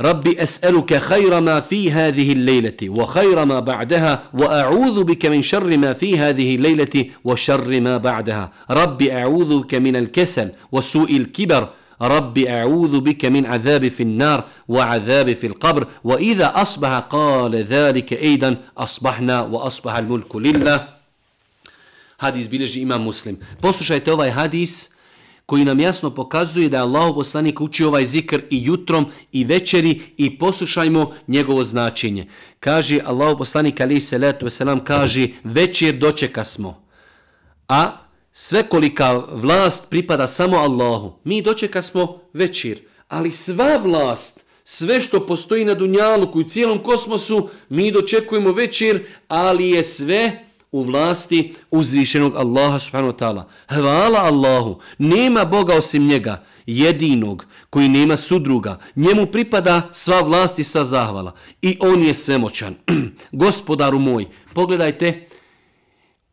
A: ربي أسألك خير ما في هذه الليلة وخير ما بعدها وأعوذ بك من شر ما في هذه الليلة وشر ما بعدها. ربي أعوذ بك من الكسل وسوء الكبر. ربي أعوذ بك من عذاب في النار وعذاب في القبر. وإذا أصبح قال ذلك أيضا أصبحنا وأصبح الملك لله. Hadis bilježi ima muslim. Poslušajte ovaj hadis koji nam jasno pokazuje da je Allah poslanik učio ovaj zikr i jutrom i večeri i poslušajmo njegovo značenje. Kaže Allah poslanik ali se letu kaže večer dočeka smo. A svekolika vlast pripada samo Allahu. Mi dočeka smo večer, ali sva vlast, sve što postoji na Dunjalu, i cijelom kosmosu, mi dočekujemo večer, ali je sve u vlasti uzvišenog Allaha subhanahu wa ta'ala. Hvala Allahu, nema Boga osim njega, jedinog, koji nema sudruga. Njemu pripada sva vlast i sva zahvala. I on je svemoćan. [clears throat] Gospodaru moj, pogledajte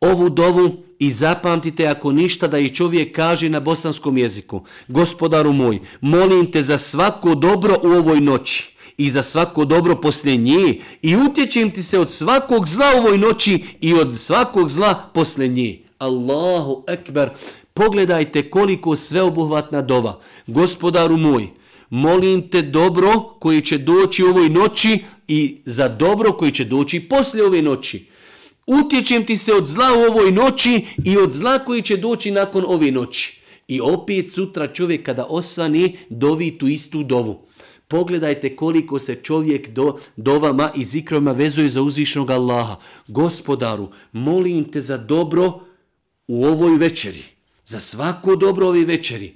A: ovu dovu i zapamtite ako ništa da i čovjek kaže na bosanskom jeziku. Gospodaru moj, molim te za svako dobro u ovoj noći i za svako dobro poslije nje i utječem ti se od svakog zla u ovoj noći i od svakog zla poslije nje. Allahu ekber, pogledajte koliko sveobuhvatna dova. Gospodaru moj, molim te dobro koji će doći u ovoj noći i za dobro koji će doći poslije ove noći. Utječem ti se od zla u ovoj noći i od zla koji će doći nakon ove noći. I opet sutra čovjek kada osvani dovi tu istu dovu. Pogledajte koliko se čovjek do, dovama i zikroma vezuje za uzvišnog Allaha. Gospodaru, molim te za dobro u ovoj večeri. Za svako dobro ove večeri.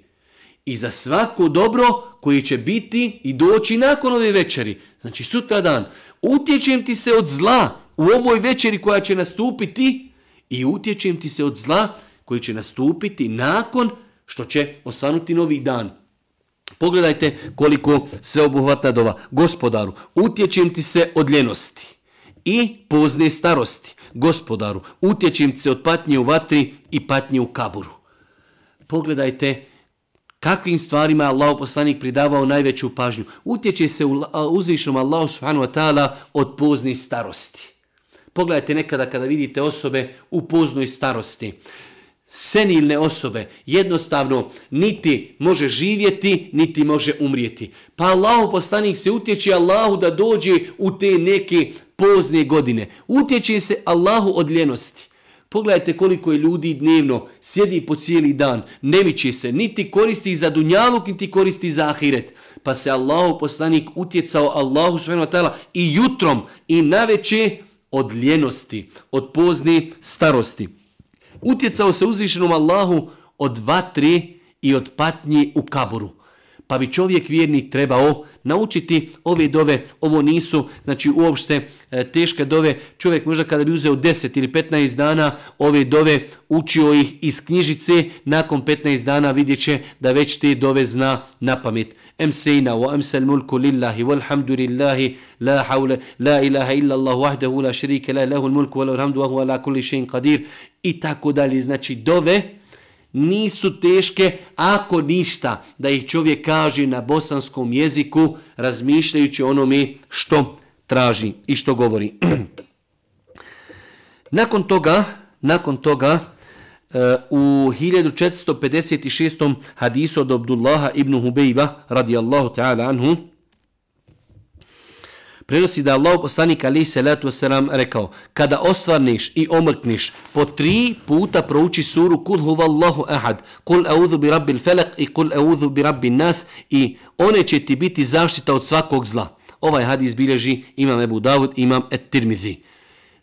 A: I za svako dobro koji će biti i doći nakon ove večeri. Znači sutra dan. Utječem ti se od zla u ovoj večeri koja će nastupiti i utječem ti se od zla koji će nastupiti nakon što će osvanuti novi dan. Pogledajte koliko sve obuhvata dova. Gospodaru, utječem ti se od ljenosti i pozne starosti. Gospodaru, utječem ti se od patnje u vatri i patnje u kaburu. Pogledajte kakvim stvarima Allah poslanik pridavao najveću pažnju. Utječe se uzvišnom Allahu subhanahu wa ta'ala od pozne starosti. Pogledajte nekada kada vidite osobe u poznoj starosti senilne osobe jednostavno niti može živjeti, niti može umrijeti. Pa Allahu poslanik se utječe Allahu da dođe u te neke pozne godine. Utječe se Allahu od ljenosti. Pogledajte koliko je ljudi dnevno sjedi po cijeli dan, ne miče se, niti koristi za dunjaluk, niti koristi za ahiret. Pa se Allahu poslanik utjecao Allahu s.w.t. i jutrom i naveče od ljenosti, od pozne starosti utjecao se uzvišenom Allahu od vatri i od patnji u kaburu. Pa bi čovjek vjernik trebao naučiti ove dove, ovo nisu, znači uopšte e, teške dove, čovjek možda kada bi uzeo 10 ili 15 dana ove dove, učio ih iz knjižice, nakon 15 dana vidjet će da već te dove zna na pamet. Em sejna wa em sel mulku lillahi walhamdulillahi la haule, la ilaha illa Allah wahdahu la šerike la lahul mulku wa lahul wa la kulli še'in qadir i tako dalje. Znači dove, nisu teške ako ništa da ih čovjek kaže na bosanskom jeziku razmišljajući onome što traži i što govori. [clears throat] nakon toga, nakon toga e, u 1456. hadisu od Abdullaha ibn Hubejba radijallahu ta'ala anhu prenosi da Allah poslanik ali se letu wasalam rekao kada osvarniš i omrkniš, po tri puta prouči suru kul huvallahu ahad kul eudhu bi rabbil felak i kul eudhu bi rabbin nas i one će ti biti zaštita od svakog zla. Ovaj hadis bilježi imam Ebu Davud, imam et tirmidhi.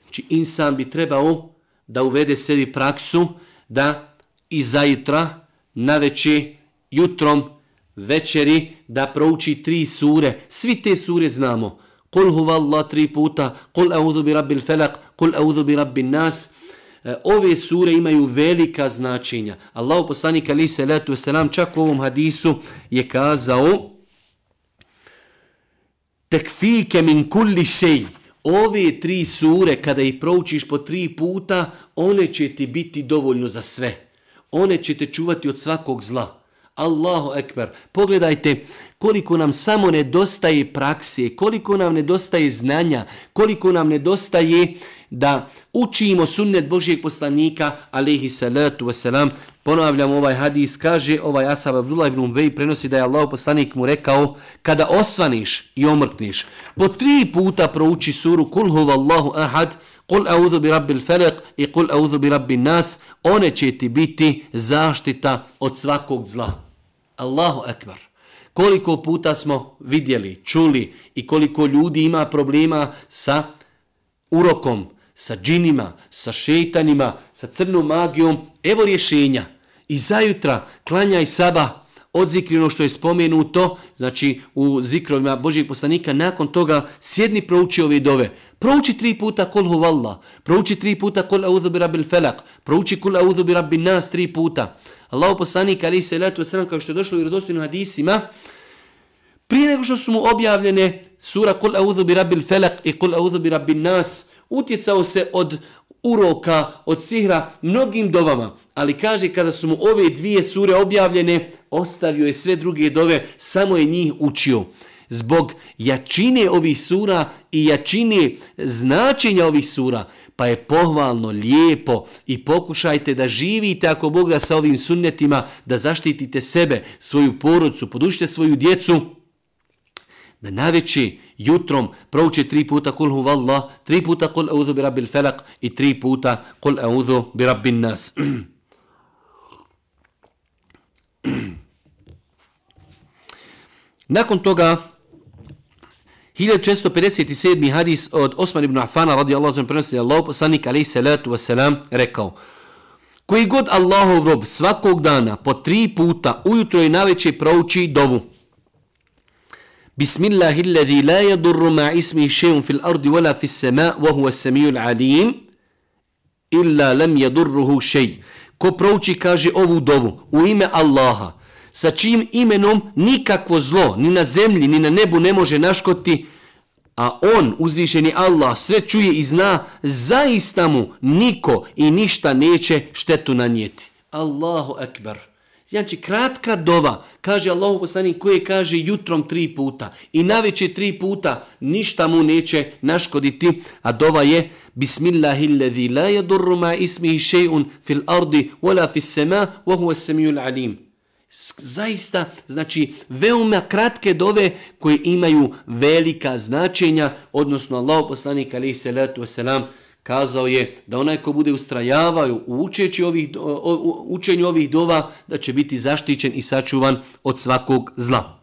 A: Znači insan bi trebao da uvede sebi praksu da i zajutra, na veći, jutrom, večeri, da prouči tri sure. Svi te sure znamo. Kul huva Allah tri puta, kul auzu bi rabbil felak, kul auzu bi rabbin nas. E, ove sure imaju velika značenja. Allahu poslanik ali se letu selam čak u ovom hadisu je kazao tekfike min kulli šej. Ove tri sure, kada ih proučiš po tri puta, one će ti biti dovoljno za sve. One će te čuvati od svakog zla. Allahu ekber. Pogledajte koliko nam samo nedostaje prakse, koliko nam nedostaje znanja, koliko nam nedostaje da učimo sunnet Božijeg poslanika, alihi salatu wasalam. Ponavljam ovaj hadis, kaže ovaj Asab Abdullah ibn Ubej prenosi da je Allah poslanik mu rekao, kada osvaniš i omrkniš, po tri puta prouči suru Kul huvallahu ahad, Kul audhu bi rabbil felak i kul audhu bi rabbin nas, one će ti biti zaštita od svakog zla. Allahu akbar. Koliko puta smo vidjeli, čuli i koliko ljudi ima problema sa urokom, sa džinima, sa šeitanima, sa crnom magijom, evo rješenja. I zajutra klanjaj saba, odzikri ono što je spomenuto, znači u zikrovima Božijeg poslanika, nakon toga sjedni prouči ove dove. Prouči tri puta kol huvalla, prouči tri puta kol audhu bi rabbil felak, prouči kol audhu bi rabbil nas tri puta. Allahu poslanik ali se letu sram kao što je došlo u vjerodostojnim hadisima, prije nego što su mu objavljene sura Kul audhu bi rabbil felak i Kul audhu bi rabbin nas, utjecao se od uroka, od sihra, mnogim dovama. Ali kaže, kada su mu ove dvije sure objavljene, ostavio je sve druge dove, samo je njih učio. Zbog jačine ovih sura i jačine značenja ovih sura, pa je pohvalno, lijepo i pokušajte da živite ako Bog da sa ovim sunnetima, da zaštitite sebe, svoju porodcu, podušite svoju djecu, da naveći jutrom prouče tri puta kul hu vallah, tri puta kul euzu bi rabbil felak i tri puta kul euzu bi rabbin nas. [clears throat] Nakon toga, 1657. hadis od Osman ibn Affana radijallahu anhu prenosi da Allah poslanik alaih salatu wasalam rekao: Koji god Allahov rob svakog dana po tri puta ujutro i naveće prouči dovu. Bismillahilladzi la yadurru ma ismihi shay'un fil ardi wala fis sama' wa huwa as-sami'ul 'alim illa lam yadurruhu shay. Ko prouči kaže ovu dovu u ime Allaha sa čijim imenom nikakvo zlo ni na zemlji ni na nebu ne može naškoti, a on, uzvišeni Allah, sve čuje i zna, zaista mu niko i ništa neće štetu nanijeti. Allahu ekber. Znači, kratka dova, kaže Allahu poslanik koje kaže jutrom tri puta i naveće tri puta ništa mu neće naškoditi, a dova je Bismillahilladzi la yadurru ma ismihi shay'un fil ardi wala fis sama wa huwa as-sami'ul 'alim zaista, znači, veoma kratke dove koje imaju velika značenja, odnosno Allah poslanik alaihi salatu wasalam kazao je da onaj ko bude ustrajavaju u učeći ovih, u učenju ovih dova, da će biti zaštićen i sačuvan od svakog zla.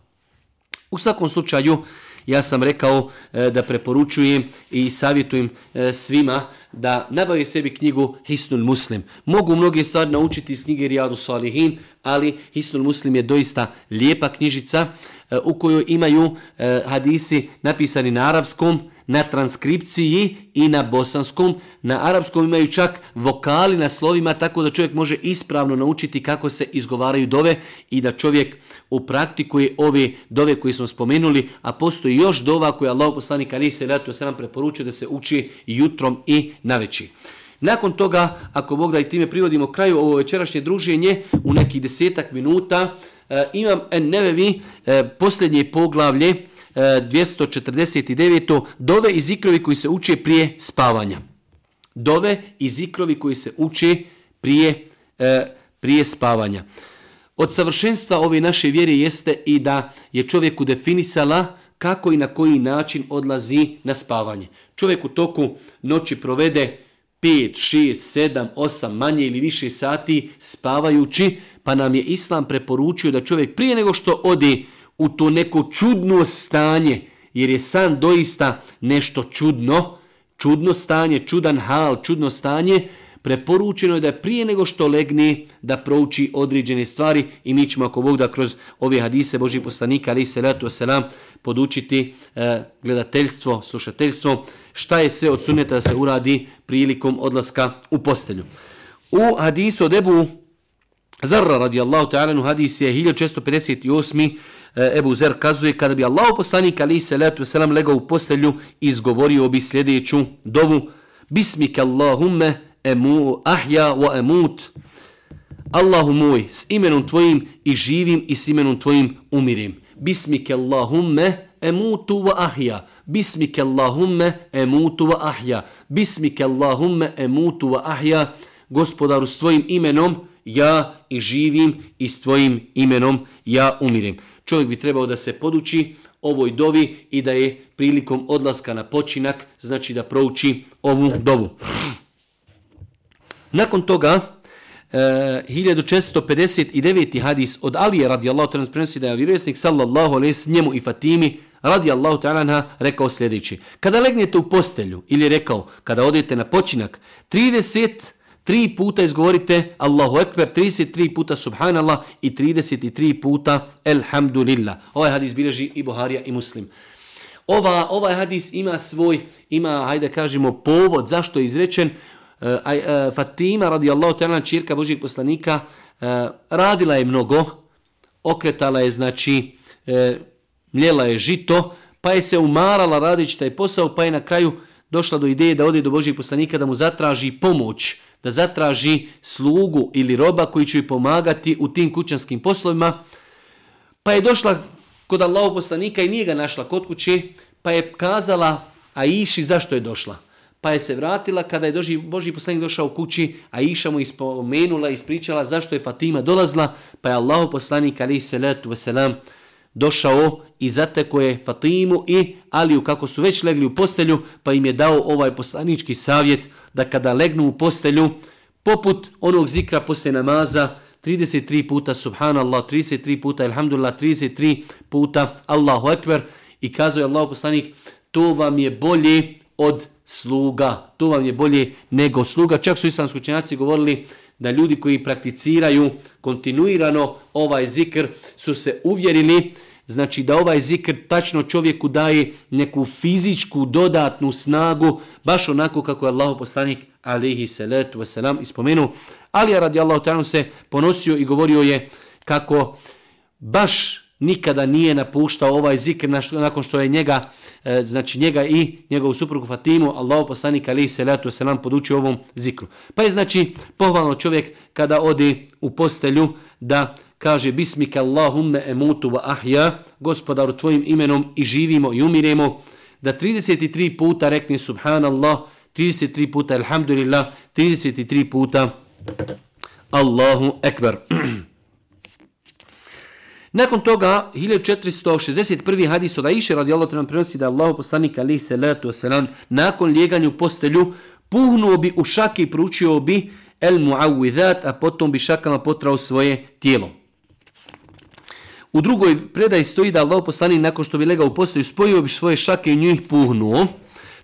A: U svakom slučaju, ja sam rekao e, da preporučujem i savjetujem e, svima da nabavi sebi knjigu Hisnul Muslim. Mogu mnoge stvari naučiti iz knjige Rijadu Salihin, ali Hisnul Muslim je doista lijepa knjižica e, u kojoj imaju hadisi napisani na arapskom, na transkripciji i na bosanskom. Na arapskom imaju čak vokali na slovima tako da čovjek može ispravno naučiti kako se izgovaraju dove i da čovjek upraktikuje ove dove koje smo spomenuli, a postoji još dova koje Allah poslanik Ali se letu se nam preporučuje da se uči jutrom i naveći. Nakon toga, ako Bog da i time privodimo kraju ovo večerašnje druženje, u nekih desetak minuta, e, imam nevevi e, posljednje poglavlje, 249. Dove i zikrovi koji se uče prije spavanja. Dove i zikrovi koji se uče prije, e, prije spavanja. Od savršenstva ove naše vjere jeste i da je čovjeku definisala kako i na koji način odlazi na spavanje. Čovjek u toku noći provede 5, 6, 7, 8 manje ili više sati spavajući, pa nam je Islam preporučio da čovjek prije nego što odi u to neko čudno stanje, jer je san doista nešto čudno, čudno stanje, čudan hal, čudno stanje, preporučeno je da prije nego što legne da prouči određene stvari i mi ćemo ako Bog da kroz ove hadise Božih poslanika ali se letu selam podučiti e, gledateljstvo, slušateljstvo, šta je sve od suneta da se uradi prilikom odlaska u postelju. U hadisu od Ebu Zarra radijallahu ta'ala hadis je 1658. E, Ebu Zer kazuje kada bi Allah poslanik ali se letu selam legao u postelju izgovorio bi sljedeću dovu Bismike Allahumme emu ahja wa emut Allahu moj, s imenom tvojim i živim i s imenom tvojim umirim. Bismike Allahumme emutu wa ahja. Bismike Allahumme emutu wa ahja. Bismike Allahumme emutu wa ahja. Gospodaru s tvojim imenom ja i živim i s tvojim imenom ja umirem. Čovjek bi trebao da se poduči ovoj dovi i da je prilikom odlaska na počinak, znači da prouči ovu dovu. Nakon toga, e, 1459. hadis od Alije radijallahu ta'ala prenosi da je vjerovjesnik sallallahu alaihi s njemu i Fatimi radijallahu ta'ala rekao sljedeći. Kada legnete u postelju ili rekao kada odete na počinak 30 Tri puta izgovorite Allahu Ekber, 33 puta Subhanallah i 33 puta Elhamdulillah. Ovaj hadis bilježi i Buharija i Muslim. Ova, ovaj hadis ima svoj, ima, hajde kažemo, povod zašto je izrečen. Uh, uh, Fatima radijallahu ta'ala, čirka Božijeg poslanika, uh, radila je mnogo, okretala je, znači, uh, mljela je žito, pa je se umarala radići taj posao, pa je na kraju došla do ideje da ode do Božijeg poslanika da mu zatraži pomoć da zatraži slugu ili roba koji će joj pomagati u tim kućanskim poslovima. Pa je došla kod Allahog poslanika i nije ga našla kod kuće, pa je kazala a iši zašto je došla. Pa je se vratila kada je doži, Boži poslanik došao u kući, a Iša mu ispomenula i ispričala zašto je Fatima dolazla, pa je Allahog poslanik ali se letu veselam došao i zateko je Fatimu i Aliju kako su već legli u postelju, pa im je dao ovaj poslanički savjet da kada legnu u postelju, poput onog zikra posle namaza, 33 puta subhanallah, 33 puta alhamdulillah, 33 puta Allahu ekber i kazuje Allah poslanik, to vam je bolje od sluga, to vam je bolje nego sluga. Čak su islamski učenjaci govorili da ljudi koji prakticiraju kontinuirano ovaj zikr su se uvjerili znači da ovaj zikr tačno čovjeku daje neku fizičku dodatnu snagu, baš onako kako je Allah poslanik alihi salatu wasalam ispomenuo. Ali je radi Allah se ponosio i govorio je kako baš nikada nije napuštao ovaj zikr nakon što je njega, e, znači njega i njegovu suprugu Fatimu, Allah poslanik ali se letu se nam podučio ovom zikru. Pa je znači pohvalno čovjek kada odi u postelju da kaže Bismika Allahumme emutu wa ahja, gospodaru tvojim imenom i živimo i umiremo, da 33 puta rekne Subhanallah, 33 puta Alhamdulillah, 33 puta Allahu Ekber. [clears throat] Nakon toga, 1461. hadis od Aisha radijallahu ta'ala prenosi da Allah poslanik alihi salatu wasalam nakon lijeganju postelju puhnuo bi u šake i pručio bi el muawwidat, a potom bi šakama potrao svoje tijelo. U drugoj predaji stoji da Allah poslanik nakon što bi legao u postelju spojio bi svoje šake i njih puhnuo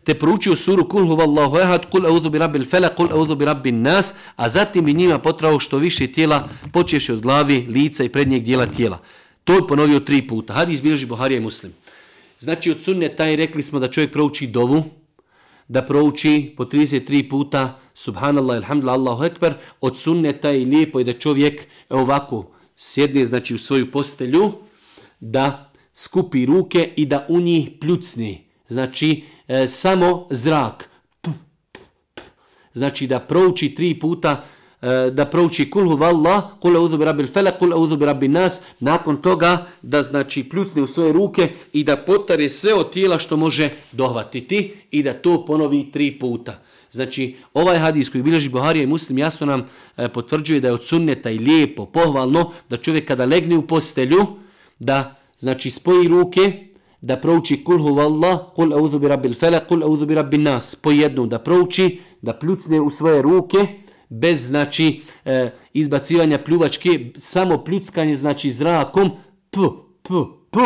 A: te proučio suru kul huvallahu ehad, kul euzu bi rabbil fele, kul euzu bi rabbin nas, a zatim i njima potrao što više tijela, počeši od glavi, lica i prednjeg dijela tijela. To je ponovio tri puta. Hadis bilježi Buharija i Muslim. Znači od sunne taj rekli smo da čovjek prouči dovu, da prouči po 33 puta subhanallah, alhamdulillah, allahu ekber. Od sunneta i lijepo je da čovjek ovako sjedne znači u svoju postelju, da skupi ruke i da u njih pljucni. Znači, e, samo zrak. Znači, da prouči tri puta, e, da prouči kulhu vallah, kul euzu bi rabbil felak, kul euzu bi rabbil nas, nakon toga da znači pljucne u svoje ruke i da potare sve od tijela što može dohvatiti i da to ponovi tri puta. Znači, ovaj hadis koji bilježi Buharija i Muslim jasno nam e, potvrđuje da je od sunneta i lijepo, pohvalno, da čovjek kada legne u postelju, da znači spoji ruke, da prouči kul huvallah, kul auzu bi rabbil felak, kul auzu bi rabbil nas, po jednom da prouči, da pljucne u svoje ruke, bez znači e, izbacivanja pljuvačke, samo pljuckanje znači zrakom, p, p, p,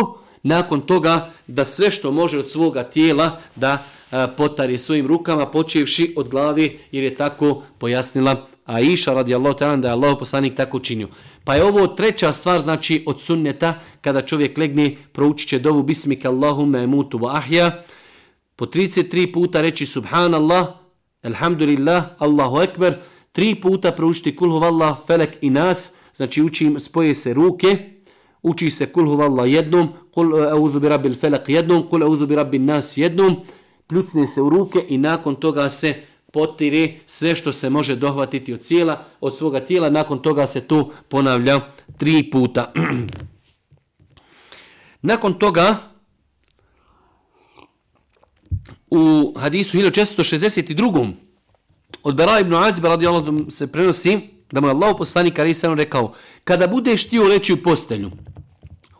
A: nakon toga da sve što može od svoga tijela da e, potari svojim rukama, počevši od glavi, jer je tako pojasnila Aisha radijallahu ta'ala da je Allah poslanik tako činio. Pa je ovo treća stvar, znači od sunneta, kada čovjek legne, proučit će dovu bismika Allahumme emutu wa ahja, po 33 puta reći subhanallah, alhamdulillah, Allahu ekber, tri puta proučiti kulhu vallah, felek i nas, znači učim, spoje se ruke, uči se kulhu vallah jednom, kul e, auzu bi rabbil felek jednom, kul auzu bi rabbin nas jednom, pljucne se u ruke i nakon toga se potire sve što se može dohvatiti od cijela, od svoga tijela, nakon toga se to ponavlja tri puta. [clears throat] nakon toga, u hadisu 1462. od Bera ibn Aziba radijallahu se prenosi da mu je Allah poslanik ali Sanu rekao kada budeš ti leći u postelju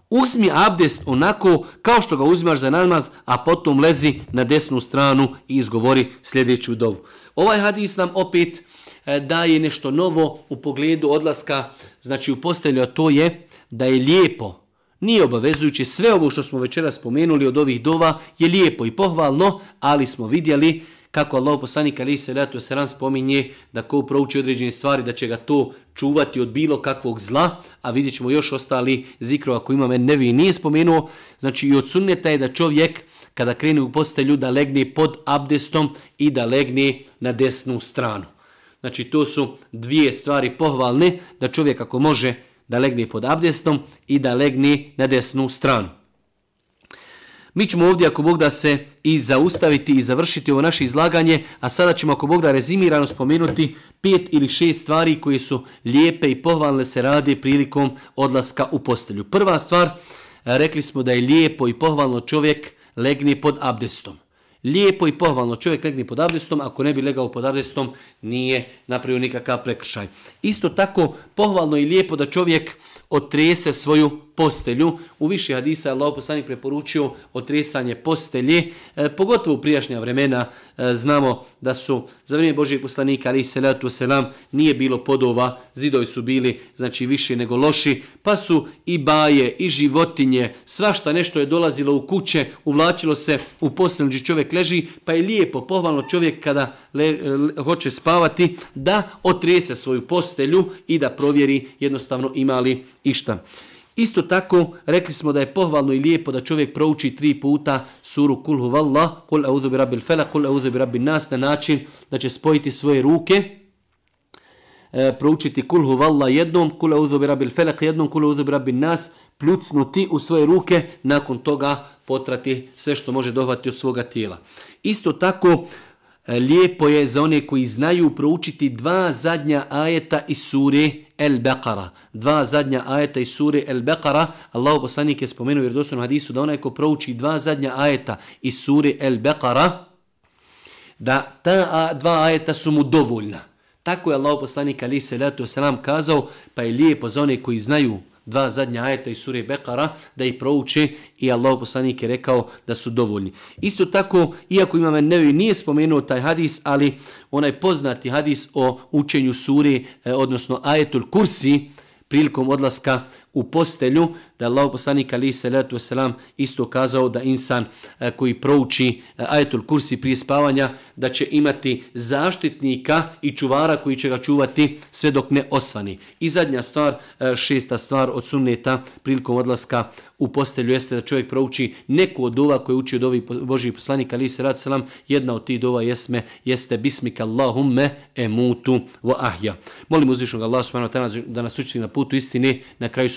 A: uzmi abdest onako kao što ga uzmaš za namaz, a potom lezi na desnu stranu i izgovori sljedeću dovu. Ovaj hadis nam opet e, daje nešto novo u pogledu odlaska znači u postelju, a to je da je lijepo Nije obavezujući sve ovo što smo večera spomenuli od ovih dova je lijepo i pohvalno, ali smo vidjeli kako Allah poslanik ali se letu se ran spominje da ko prouči određene stvari da će ga to čuvati od bilo kakvog zla, a vidjet ćemo još ostali zikrova koji ima men nevi nije spomenuo. Znači i od sunneta je da čovjek kada krene u postelju da legne pod abdestom i da legne na desnu stranu. Znači to su dvije stvari pohvalne da čovjek ako može da legne pod abdestom i da legne na desnu stranu. Mi ćemo ovdje, ako Bog da se i zaustaviti i završiti ovo naše izlaganje, a sada ćemo, ako Bog da rezimirano spomenuti pet ili šest stvari koje su lijepe i pohvalne se rade prilikom odlaska u postelju. Prva stvar, rekli smo da je lijepo i pohvalno čovjek legne pod abdestom lijepo i pohvalno čovjek legne pod abdestom, ako ne bi legao pod abdestom, nije napravio nikakav prekršaj. Isto tako, pohvalno i lijepo da čovjek otrese svoju postelju. U više hadisa je Allah poslanik preporučio otresanje postelje, e, pogotovo u prijašnja vremena e, znamo da su za vrijeme Božijeg poslanika ali se selam nije bilo podova, zidovi su bili znači više nego loši, pa su i baje i životinje, svašta nešto je dolazilo u kuće, uvlačilo se u postelju gdje čovjek leži, pa je lijepo, pohvalno čovjek kada le, le, hoće spavati da otrese svoju postelju i da provjeri jednostavno imali išta. Isto tako, rekli smo da je pohvalno i lijepo da čovjek prouči tri puta suru Kul huvallah, Kul auzu bi rabbil felak, Kul auzu bi rabbin nas, na način da će spojiti svoje ruke, e, proučiti Kul huvallah jednom, Kul auzu bi rabbil felak jednom, Kul auzu bi rabbin nas, pljucnuti u svoje ruke, nakon toga potrati sve što može dohvati od svoga tijela. Isto tako, E, lijepo je za one koji znaju proučiti dva zadnja ajeta iz sure El-Beqara. Dva zadnja ajeta iz sure El-Beqara. Allahu poslanik je spomenuo u vjerodostojnom hadisu da onaj ko prouči dva zadnja ajeta iz sure El-Beqara, da ta dva ajeta su mu dovoljna. Tako je Allahu poslanik ali se letu selam kazao, pa je lijepo za one koji znaju dva zadnja ajeta iz sure Bekara, da ih prouče i Allah poslanik je rekao da su dovoljni. Isto tako, iako imam nevi nije spomenuo taj hadis, ali onaj poznati hadis o učenju sure, e, odnosno ajetul kursi, prilikom odlaska u postelju, da je Allah poslanik ali se letu selam isto kazao da insan e, koji prouči e, ajetul kursi prije spavanja, da će imati zaštitnika i čuvara koji će ga čuvati sve dok ne osvani. I zadnja stvar, e, šesta stvar od sunneta prilikom odlaska u postelju jeste da čovjek prouči neku od dova koje uči od ovih Božih poslanika ali se letu selam, jedna od tih dova jesme, jeste bismika Allahumme emutu wa ahja. Molim uzvišnog Allah subhanahu wa ta'ala da nas uči na putu istine, na kraju